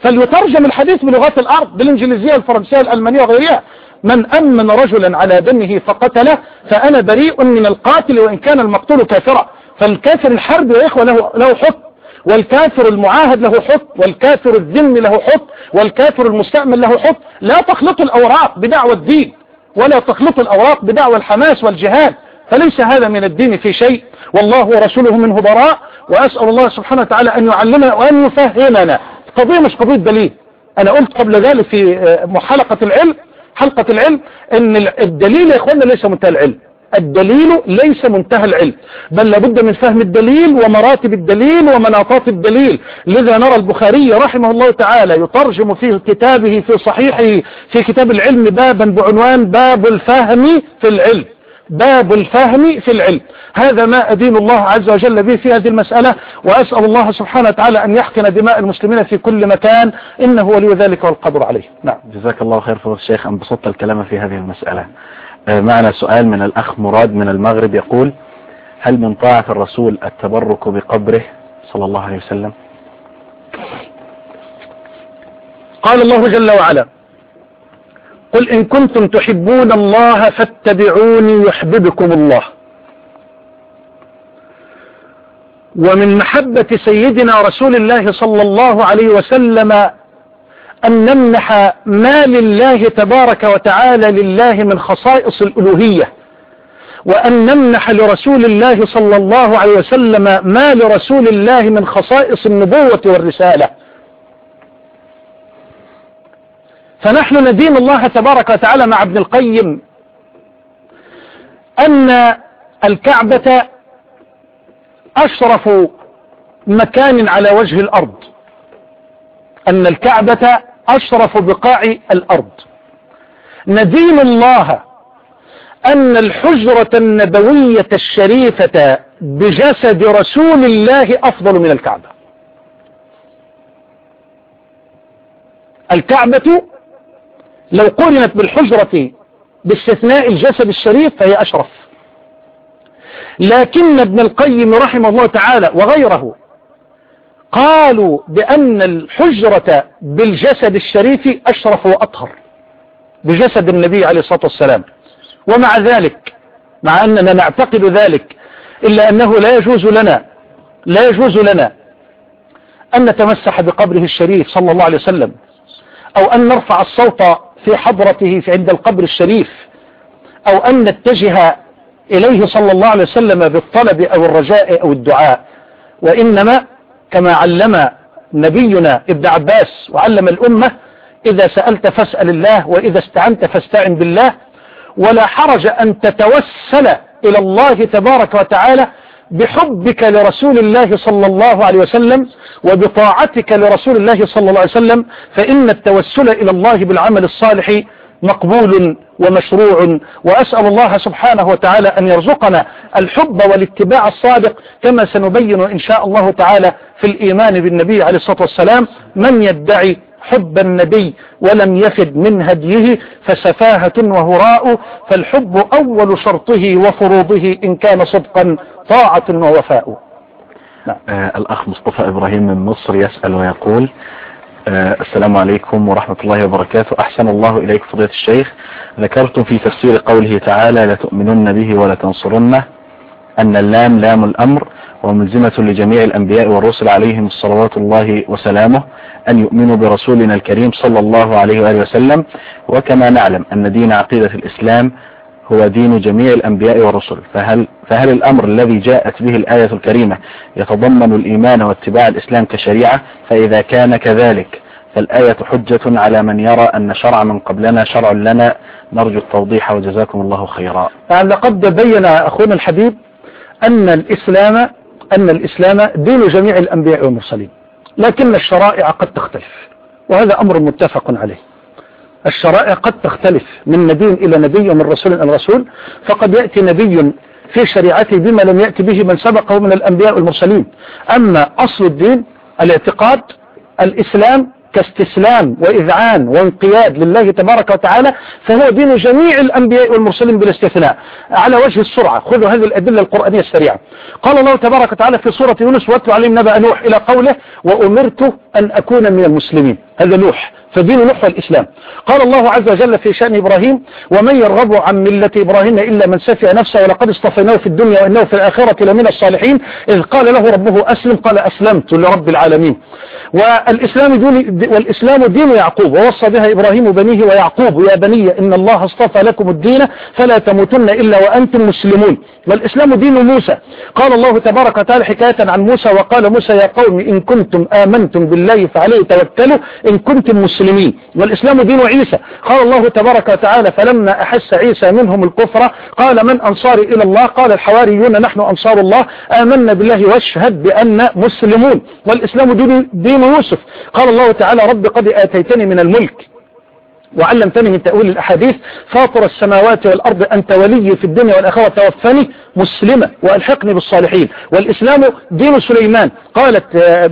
فليترجم الحديث بلغات الأرض بالإنجليزية والفرنسية والألمانية وغيرها. من أمن رجلا على دمه فقتله فأنا بريء من القاتل وإن كان المقتول كافرا. فالكافر الحرب يا إخوة له, له حكم. والكافر المعاهد له حكم والكافر الذمي له حكم والكافر المستأمن له حكم لا تخلط الأوراق بدعوى الدين ولا تخلط الأوراق بدعوى الحماس والجهاد فليس هذا من الدين في شيء. والله ورسوله منه براء وأسأل الله سبحانه وتعالى أن يعلمنا وأن يفهمنا. قضية مش قضية دليل. أنا قلت قبل ذلك في حلقة العلم حلقة العلم أن الدليل يا إخوانا ليس منتهى العلم. الدليل ليس منتهى العلم بل لابد من فهم الدليل ومراتب الدليل ومناطات الدليل. لذا نرى البخاري رحمه الله تعالى يترجم في كتابه في صحيحه في كتاب العلم بابا بعنوان باب الفهم في العلم. باب الفهم في العلم. هذا ما أدين الله عز وجل به في هذه المسألة وأسأل الله سبحانه وتعالى أن يحقن دماء المسلمين في كل مكان. إنه ولي ذلك والقدر عليه. نعم. جزاك الله خير فضل الشيخ أن بسطت الكلام في هذه المسألة. معنا سؤال من الأخ مراد من المغرب يقول هل من طاعة الرسول التبرك بقبره؟ صلى الله عليه وسلم. قال الله جل وعلا قل إن كنتم تحبون الله فاتبعوني يحببكم الله. ومن محبة سيدنا رسول الله صلى الله عليه وسلم أن نمنح ما لله تبارك وتعالى لله من خصائص الألوهية وأن نمنح لرسول الله صلى الله عليه وسلم ما لرسول الله من خصائص النبوة والرسالة. فنحن ندين الله تبارك وتعالى مع ابن القيم أن الكعبة أشرف مكان على وجه الأرض أن الكعبة أشرف بقاع الأرض. ندين الله أن الحجرة النبوية الشريفة بجسد رسول الله أفضل من الكعبة. الكعبة لو قرنت بالحجرة باستثناء الجسد الشريف فهي أشرف. لكن ابن القيم رحمه الله تعالى وغيره قالوا بأن الحجرة بالجسد الشريف أشرف وأطهر بجسد النبي عليه الصلاة والسلام. ومع ذلك مع أننا نعتقد ذلك إلا أنه لا يجوز لنا لا يجوز لنا أن نتمسح بقبره الشريف صلى الله عليه وسلم أو أن نرفع الصوت في حضرته في عند القبر الشريف أو أن نتجه إليه صلى الله عليه وسلم بالطلب أو الرجاء أو الدعاء. وإنما كما علم نبينا ابن عباس وعلم الأمة إذا سألت فاسأل الله وإذا استعنت فاستعن بالله. ولا حرج أن تتوسل إلى الله تبارك وتعالى بحبك لرسول الله صلى الله عليه وسلم وبطاعتك لرسول الله صلى الله عليه وسلم فإن التوسل إلى الله بالعمل الصالح مقبول ومشروع وأسأل الله سبحانه وتعالى أن يرزقنا الحب والاتباع الصادق كما سنبين إن شاء الله تعالى في الإيمان بالنبي عليه الصلاة والسلام من يدعي حب النبي ولم يفد من هديه فسفاهة وهراء فالحب أول شرطه وفروضه إن كان صدقا طاعة ووفاء نعم. آه الأخ مصطفى إبراهيم من مصر يسأل ويقول السلام عليكم ورحمة الله وبركاته. أحسن الله إليك فضيلة الشيخ. ذكرتم في تفسير قوله تعالى لتؤمنن به ولتنصرنه أن اللام لام الأمر وملزمة لجميع الأنبياء والرسل عليهم الصلوات الله وسلامه أن يؤمنوا برسولنا الكريم صلى الله عليه وآله وسلم. وكما نعلم أن دين عقيدة الإسلام هو دين جميع الأنبياء والرسل. فهل, فهل الأمر الذي جاءت به الآية الكريمة يتضمن الإيمان واتباع الإسلام كشريعة؟ فإذا كان كذلك فالآية حجة على من يرى أن شرع من قبلنا شرع لنا. نرجو التوضيح وجزاكم الله خيرا. لقد بين أخونا الحبيب أن الإسلام أن الإسلام دين جميع الأنبياء والمرسلين لكن الشرائع قد تختلف وهذا أمر متفق عليه. الشرائع قد تختلف من نبي إلى نبي ومن رسول إلى رسول فقد يأتي نبي في شريعته بما لم يأتي به من سبقه من الأنبياء والمرسلين. أما أصل الدين الاعتقاد الإسلام كاستسلام وإذعان وانقياد لله تبارك وتعالى فهو دين جميع الأنبياء والمرسلين بلا استثناء على وجه السرعة خذوا هذه الأدلة القرآنية السريعة. قال الله تبارك وتعالى في سورة يونس واتلو عليهم نبأ نوح إلى قوله وأمرت أن أكون من المسلمين. هذا نوح فدين نوح الإسلام. قال الله عز وجل في شأن إبراهيم ومن يرغب عن ملة إبراهيم إلا من سفع نفسه ولقد اصطفيناه في الدنيا وإنه في الآخرة لمن الصالحين إذ قال له ربه أسلم قال أسلمت لرب العالمين والإسلام دين, والإسلام دين يعقوب ووصى بها إبراهيم بنيه ويعقوب يا بني إن الله اصطفى لكم الدين فلا تموتن إلا وأنتم مسلمون والإسلام دين موسى. قال الله تبارك وتعالى حكاية عن موسى وقال موسى يا قوم إن كنتم آمنتم بالله فعليه توكلوا إن كنتم مسلمين. والإسلام دين عيسى. قال الله تبارك وتعالى فلما أحس عيسى منهم الكفر قال من أنصاري إلى الله؟ قال الحواريون نحن أنصار الله آمنا بالله واشهد بأن مسلمون. والإسلام دين, دين يوسف. قال الله تعالى رب قد آتيتني من الملك. وعلمتني من تأويل الأحاديث فاطر السماوات والأرض أنت ولي في الدنيا والآخرة توفني مسلمة وألحقني بالصالحين. والإسلام دين سليمان. قالت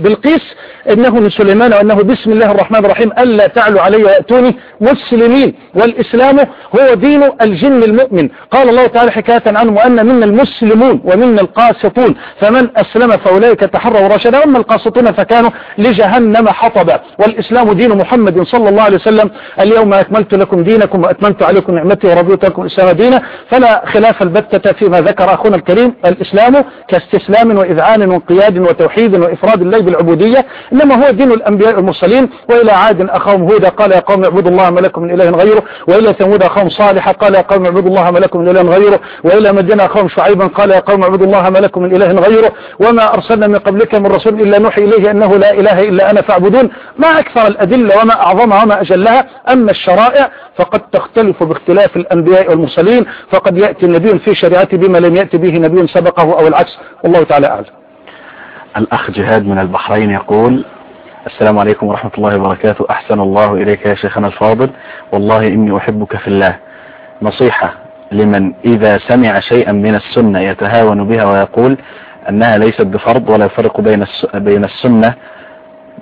بلقيس إنه من سليمان وأنه بسم الله الرحمن الرحيم ألا تعلوا علي وأتوني مسلمين. والإسلام هو دين الجن المؤمن. قال الله تعالى حكاية عنه وأن منا المسلمون ومنا القاسطون. فمن أسلم فأولئك تحروا رشدا وأما القاسطون فكانوا لجهنم حطبا. والإسلام دين محمد صلى الله عليه وسلم. اليوم أكملت لكم دينكم وأتممت عليكم نعمتي ورضيت لكم الإسلام دينا فلا خلاف البتة فيما ذكر أخونا الكريم. الإسلام كاستسلام وإذعان وانقياد وتوحيد توحيد وإفراد الله بالعبودية إنما هو دين الأنبياء المرسلين وإلى عاد أخاهم هودا قال يا قوم اعبدوا الله ما لكم من إله غيره وإلى ثمود أخاهم صالح قال يا قوم اعبدوا الله ما لكم من إله غيره وإلى مدين أخاهم شعيبا قال يا قوم اعبدوا الله ما لكم من إله غيره وما أرسلنا من قبلك من رسول إلا نوحي إليه أنه لا إله إلا أنا فاعبدون. ما أكثر الأدلة وما أعظمها وما أجلها أما الشرائع فقد تختلف باختلاف الأنبياء والمرسلين فقد يأتي النبي في شريعته بما لم يأتي به نبي سبقه أو العكس والله تعالى أعلم. الأخ جهاد من البحرين يقول السلام عليكم ورحمة الله وبركاته. أحسن الله إليك يا شيخنا الفاضل. والله إني أحبك في الله. نصيحة لمن إذا سمع شيئا من السنة يتهاون بها ويقول أنها ليست بفرض ولا يفرق بين بين السنة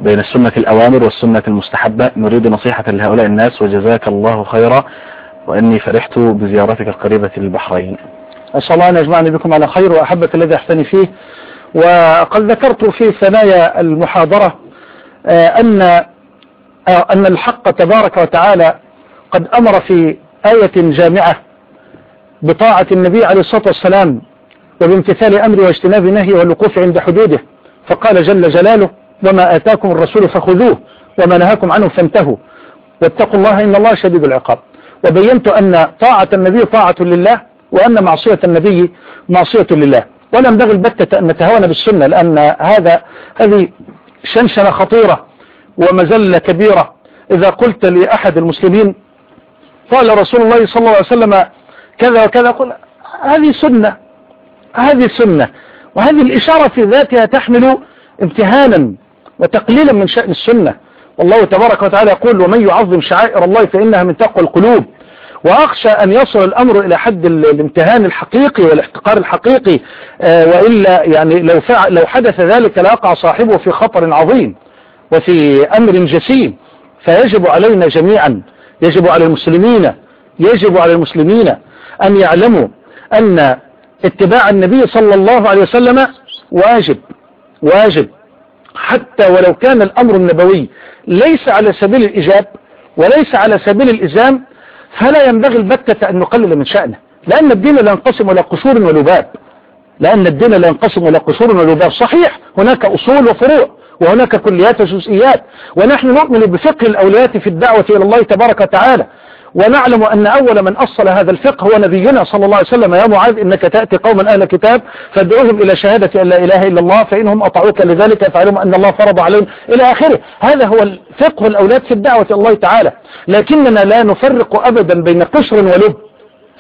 بين السنة الأوامر والسنة المستحبة. نريد نصيحة لهؤلاء الناس وجزاك الله خيرا. وإني فرحت بزيارتك القريبة للبحرين. أسأل الله أن يجمعني بكم على خير وأحبك الذي أحسني فيه. وقد ذكرت في ثنايا المحاضرة أن أن الحق تبارك وتعالى قد أمر في آية جامعة بطاعة النبي عليه الصلاة والسلام وبامتثال أمره واجتناب نهيه والوقوف عند حدوده. فقال جل جلاله وما آتاكم الرسول فخذوه وما نهاكم عنه فانتهوا. واتقوا الله إن الله شديد العقاب. وبينت أن طاعة النبي طاعة لله وأن معصية النبي معصية لله. ولا ينبغي البتة أن نتهاون بالسنة لأن هذا هذه شنشنة خطيرة ومزلة كبيرة. إذا قلت لأحد المسلمين قال رسول الله صلى الله عليه وسلم كذا وكذا قل هذه سنة هذه سنة. وهذه الإشارة في ذاتها تحمل امتهانا وتقليلا من شأن السنة. والله تبارك وتعالى يقول ومن يعظم شعائر الله فإنها من تقوى القلوب. وأخشى أن يصل الأمر إلى حد الامتهان الحقيقي والاحتقار الحقيقي وإلا يعني لو, فعل لو حدث ذلك لأقع صاحبه في خطر عظيم وفي أمر جسيم. فيجب علينا جميعا يجب على المسلمين يجب على المسلمين أن يعلموا أن اتباع النبي صلى الله عليه وسلم واجب واجب. حتى ولو كان الأمر النبوي ليس على سبيل الإجاب وليس على سبيل الإزام فلا ينبغي البتة أن نقلل من شأنه لأن الدين لا ينقسم إلى قشور ولباب. لأن الدين لا ينقسم إلى قشور ولباب. صحيح هناك أصول وفروع وهناك كليات وجزئيات. ونحن نؤمن بفقه الأوليات في الدعوة إلى الله تبارك وتعالى. ونعلم أن أول من أصل هذا الفقه هو نبينا صلى الله عليه وسلم. يا معاذ إنك تأتي قوما أهل كتاب فادعوهم إلى شهادة أن لا إله إلا الله فإنهم أطعوك لذلك فعلم أن الله فرض عليهم إلى آخره. هذا هو الفقه الأولاد في الدعوة الله تعالى. لكننا لا نفرق أبدا بين قشر ولب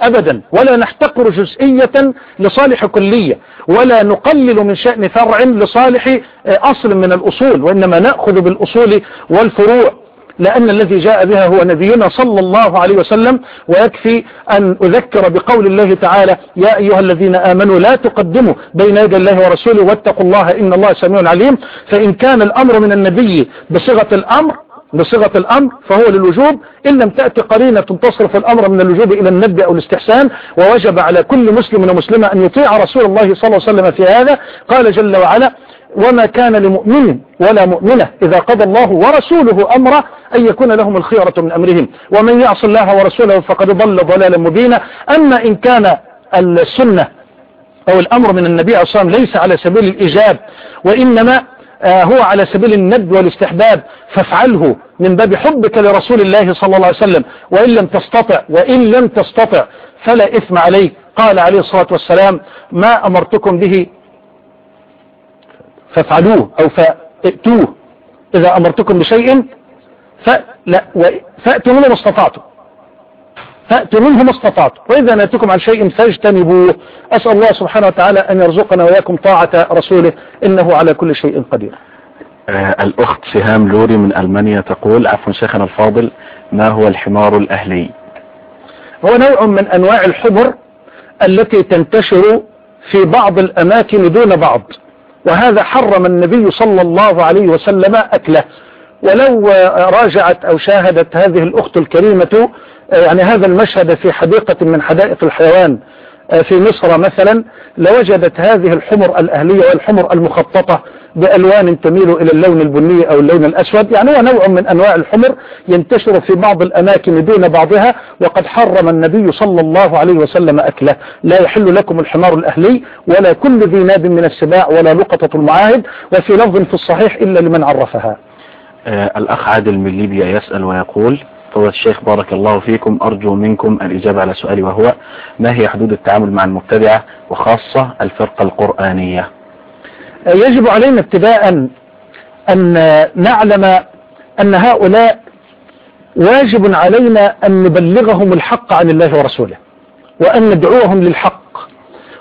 أبدا. ولا نحتقر جزئية لصالح كلية ولا نقلل من شأن فرع لصالح أصل من الأصول وإنما نأخذ بالأصول والفروع. لأن الذي جاء بها هو نبينا صلى الله عليه وسلم ويكفي أن أذكر بقول الله تعالى يا أيها الذين آمنوا لا تقدموا بين يدي الله ورسوله واتقوا الله إن الله سميع عليم فإن كان الأمر من النبي بصيغة الأمر بصيغة الأمر فهو للوجوب إن لم تأتي قرينة تصرف الأمر من الوجوب إلى الندب أو الاستحسان ووجب على كل مسلم ومسلمة أن يطيع رسول الله صلى الله عليه وسلم في هذا. قال جل وعلا وما كان لمؤمن ولا مؤمنة إذا قضى الله ورسوله أمره أن يكون لهم الخيرة من أمرهم. ومن يعص الله ورسوله فقد ضل ضلالا مبينا. أما إن كان السنة أو الأمر من النبي عليه الصلاة والسلام ليس على سبيل الإجاب وإنما هو على سبيل الندب والاستحباب فافعله من باب حبك لرسول الله صلى الله عليه وسلم. وإن لم تستطع وإن لم تستطع فلا إثم عليك قال عليه الصلاة والسلام ما أمرتكم به فافعلوه أو فأتوه إذا أمرتكم بشيء فلا فأتوا منه ما استطعتم. فأتوا منه ما استطعتم. وإذا نأتكم عن شيء فاجتنبوه. أسأل الله سبحانه وتعالى أن يرزقنا وإياكم طاعة رسوله. إنه على كل شيء قدير. آه الأخت سهام لوري من ألمانيا تقول عفوا شيخنا الفاضل ما هو الحمار الأهلي؟ هو نوع من أنواع الحمر التي تنتشر في بعض الأماكن دون بعض. وهذا حرم النبي صلى الله عليه وسلم أكله. ولو راجعت أو شاهدت هذه الأخت الكريمة يعني هذا المشهد في حديقة من حدائق الحيوان في مصر مثلا لوجدت هذه الحمر الأهلية والحمر المخططة بألوان تميل إلى اللون البني أو اللون الأسود. يعني هو نوع من أنواع الحمر ينتشر في بعض الأماكن دون بعضها وقد حرم النبي صلى الله عليه وسلم أكله. لا يحل لكم الحمار الأهلي ولا كل ذي ناب من السباع ولا لقطة المعاهد وفي لفظ في الصحيح إلا لمن عرفها. آه الأخ عادل من ليبيا يسأل ويقول فضل الشيخ بارك الله فيكم. أرجو منكم الإجابة على سؤالي وهو ما هي حدود التعامل مع المبتدعة وخاصة الفرقة القرآنية؟ يجب علينا ابتداء أن نعلم أن هؤلاء واجب علينا أن نبلغهم الحق عن الله ورسوله وأن ندعوهم للحق.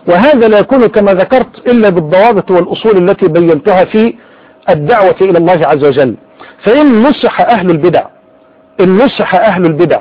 وهذا لا يكون كما ذكرت إلا بالضوابط والأصول التي بينتها في الدعوة إلى الله عز وجل. فإن نصح أهل البدع إن نصح أهل البدع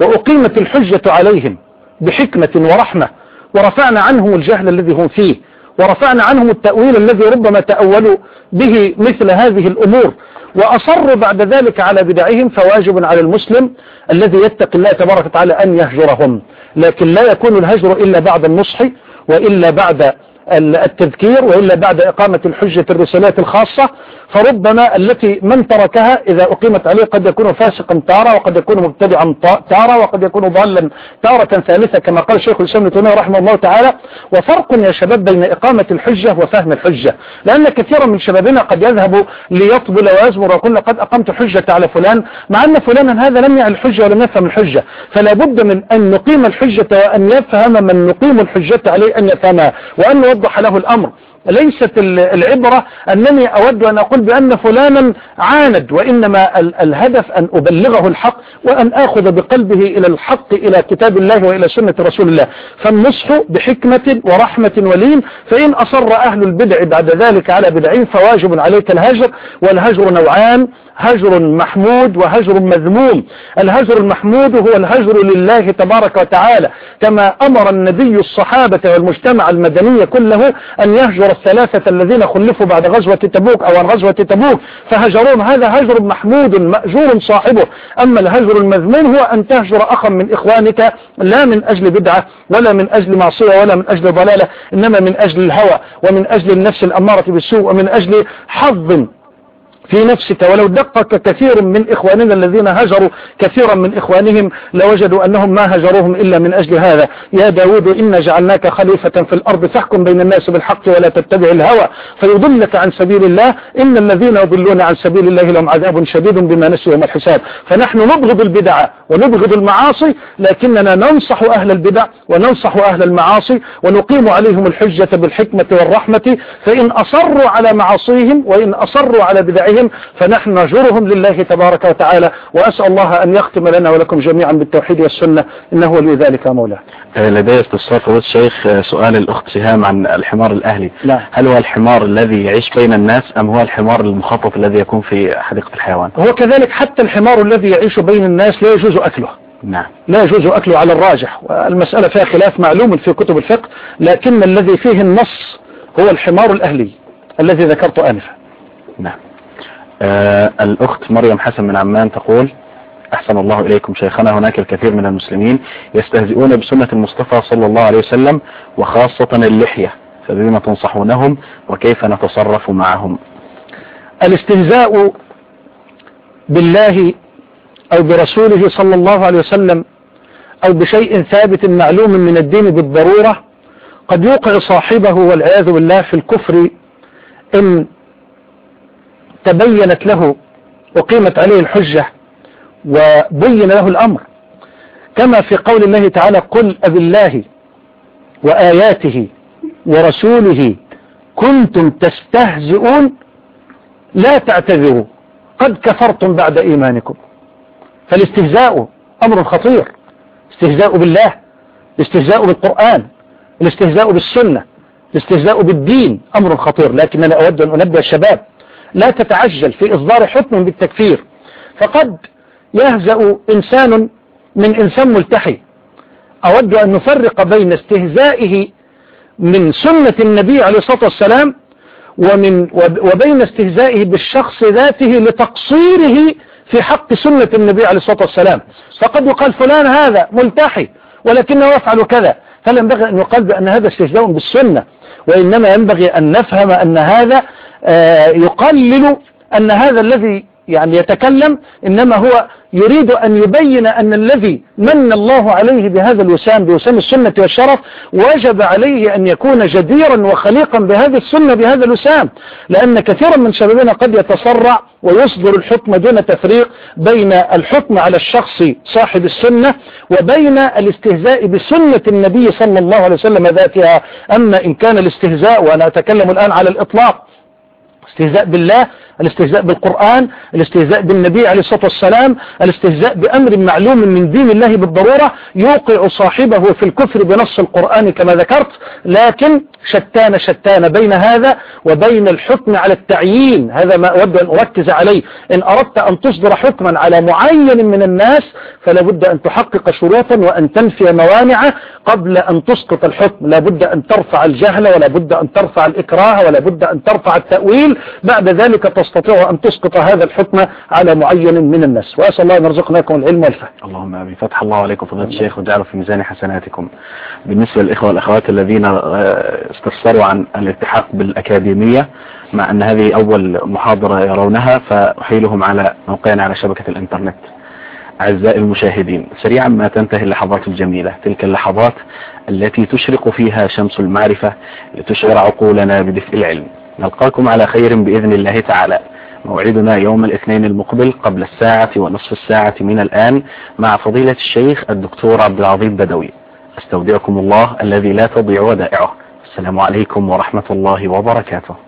وأقيمت الحجة عليهم بحكمة ورحمة ورفعنا عنهم الجهل الذي هم فيه ورفعنا عنهم التأويل الذي ربما تأولوا به مثل هذه الأمور وأصروا بعد ذلك على بدعهم فواجب على المسلم الذي يتقي الله تبارك وتعالى أن يهجرهم. لكن لا يكون الهجر إلا بعد النصح وإلا بعد التذكير وإلا بعد إقامة الحجة الرسالات الخاصة فربما التي من تركها إذا أقيمت عليه قد يكون فاسقا تارة وقد يكون مبتدعا تارة وقد يكون ضالا تارة ثالثة كما قال شيخ الإسلام تيمية رحمه الله تعالى وفرق يا شباب بين إقامة الحجة وفهم الحجة لأن كثيرا من شبابنا قد يذهب ليطبل ويزمر ويقول لقد أقمت حجة على فلان مع أن فلانا هذا لم يعي الحجة ولم يفهم الحجة فلا بد من أن نقيم الحجة وأن يفهم من نقيم الحجة عليه أن يفهمها وأن نوضح له الأمر. ليست العبرة أنني أود أن أقول بأن فلانا عاند وإنما الهدف أن أبلغه الحق وأن أخذ بقلبه إلى الحق إلى كتاب الله وإلى سنة رسول الله. فالنصح بحكمة ورحمة ولين فإن أصر أهل البدع بعد ذلك على بدعين فواجب عليك الهجر والهجر نوعان هجر محمود وهجر مذموم. الهجر المحمود هو الهجر لله تبارك وتعالى كما أمر النبي الصحابة والمجتمع المدني كله أن يهجر الثلاثة الذين خلفوا بعد غزوة تبوك أو عن غزوة تبوك فهجرون هذا هجر محمود مأجور صاحبه. أما الهجر المذموم هو أن تهجر أخا من إخوانك لا من أجل بدعة ولا من أجل معصية ولا من أجل ضلالة إنما من أجل الهوى ومن أجل النفس الأمارة بالسوء ومن أجل حظ في نفسك ولو دقق كثير من إخواننا الذين هجروا كثيرا من إخوانهم لوجدوا أنهم ما هجروهم إلا من أجل هذا. يا داود إنا جعلناك خليفة في الأرض فاحكم بين الناس بالحق ولا تتبع الهوى. فيضلك عن سبيل الله. إن الذين يضلون عن سبيل الله لهم عذاب شديد بما نسوا يوم الحساب. فنحن نبغض البدع ونبغض المعاصي لكننا ننصح أهل البدع وننصح أهل المعاصي ونقيم عليهم الحجة بالحكمة والرحمة. فإن أصروا على معاصيهم وإن أصروا على بدعهم عليهم فنحن نجرهم لله تبارك وتعالى وأسأل الله أن يختم لنا ولكم جميعا بالتوحيد والسنة إنه ولي ذلك مولاه لدي استفسار فضيلة الشيخ سؤال الأخت سهام عن الحمار الأهلي. لا. هل هو الحمار الذي يعيش بين الناس أم هو الحمار المخطط الذي يكون في حديقة الحيوان؟ هو كذلك حتى الحمار الذي يعيش بين الناس لا يجوز أكله. نعم. لا يجوز أكله على الراجح والمسألة فيها خلاف معلوم في كتب الفقه لكن الذي فيه النص هو الحمار الأهلي الذي ذكرت آنفا. نعم. آه الأخت مريم حسن من عمان تقول أحسن الله إليكم شيخنا هناك الكثير من المسلمين يستهزئون بسنة المصطفى صلى الله عليه وسلم وخاصة اللحية فبما تنصحونهم وكيف نتصرف معهم؟ الاستهزاء بالله أو برسوله صلى الله عليه وسلم أو بشيء ثابت معلوم من الدين بالضرورة قد يوقع صاحبه والعياذ بالله في الكفر إن تبينت له وقيمت عليه الحجة وبين له الأمر. كما في قول الله تعالى قل أب الله وآياته ورسوله كنتم تستهزئون لا تعتذروا قد كفرتم بعد إيمانكم. فالاستهزاء أمر خطير. استهزاء بالله الاستهزاء بالقرآن الاستهزاء بالسنة الاستهزاء بالدين أمر خطير. لكننا أود أن أنبه الشباب لا تتعجل في إصدار حكم بالتكفير. فقد يهزأ إنسان من إنسان ملتحي. أود أن نفرق بين استهزائه من سنة النبي عليه الصلاة والسلام ومن وبين استهزائه بالشخص ذاته لتقصيره في حق سنة النبي عليه الصلاة والسلام. فقد يقال فلان هذا ملتحي ولكنه يفعل كذا. فلا ينبغي أن يقال بأن هذا استهزاء بالسنة وإنما ينبغي أن نفهم أن هذا يقلل أن هذا الذي يعني يتكلم إنما هو يريد أن يبين أن الذي من الله عليه بهذا الوسام بوسام السنة والشرف وجب عليه أن يكون جديرا وخليقا بهذه السنة بهذا الوسام. لأن كثيرا من شبابنا قد يتسرع ويصدر الحكم دون تفريق بين الحكم على الشخص صاحب السنة وبين الاستهزاء بسنة النبي صلى الله عليه وسلم ذاتها. أما إن كان الاستهزاء وأنا أتكلم الآن على الإطلاق استهزاء بالله الاستهزاء بالقرآن الاستهزاء بالنبي عليه الصلاة والسلام الاستهزاء بأمر معلوم من دين الله بالضرورة يوقع صاحبه في الكفر بنص القرآن كما ذكرت لكن شتان شتان بين هذا وبين الحكم على التعيين. هذا ما أود أن أركز عليه. إن أردت أن تصدر حكما على معين من الناس فلا بد أن تحقق شروطا وأن تنفي موانعه قبل أن تسقط الحكم. لا بد أن ترفع الجهل ولا بد أن ترفع الإكراه ولا بد أن ترفع التأويل. بعد ذلك تستطيع أن تسقط هذا الحكم على معين من الناس. وأسأل الله أن يرزقناكم العلم والفهم. اللهم آمين. فتح الله عليكم فضيلة الشيخ وجعله في ميزان حسناتكم. بالنسبة للإخوة والأخوات الذين آه، استفسروا عن الالتحاق بالأكاديمية مع أن هذه أول محاضرة يرونها فأحيلهم على موقعنا على شبكة الإنترنت. أعزائي المشاهدين سريعا ما تنتهي اللحظات الجميلة. تلك اللحظات التي تشرق فيها شمس المعرفة لتشعر عقولنا بدفء العلم. نلقاكم على خير بإذن الله تعالى. موعدنا يوم الاثنين المقبل قبل الساعة ونصف الساعة من الآن مع فضيلة الشيخ الدكتور عبد العظيم بدوي. أستودعكم الله الذي لا تضيع ودائعه. السلام عليكم ورحمة الله وبركاته.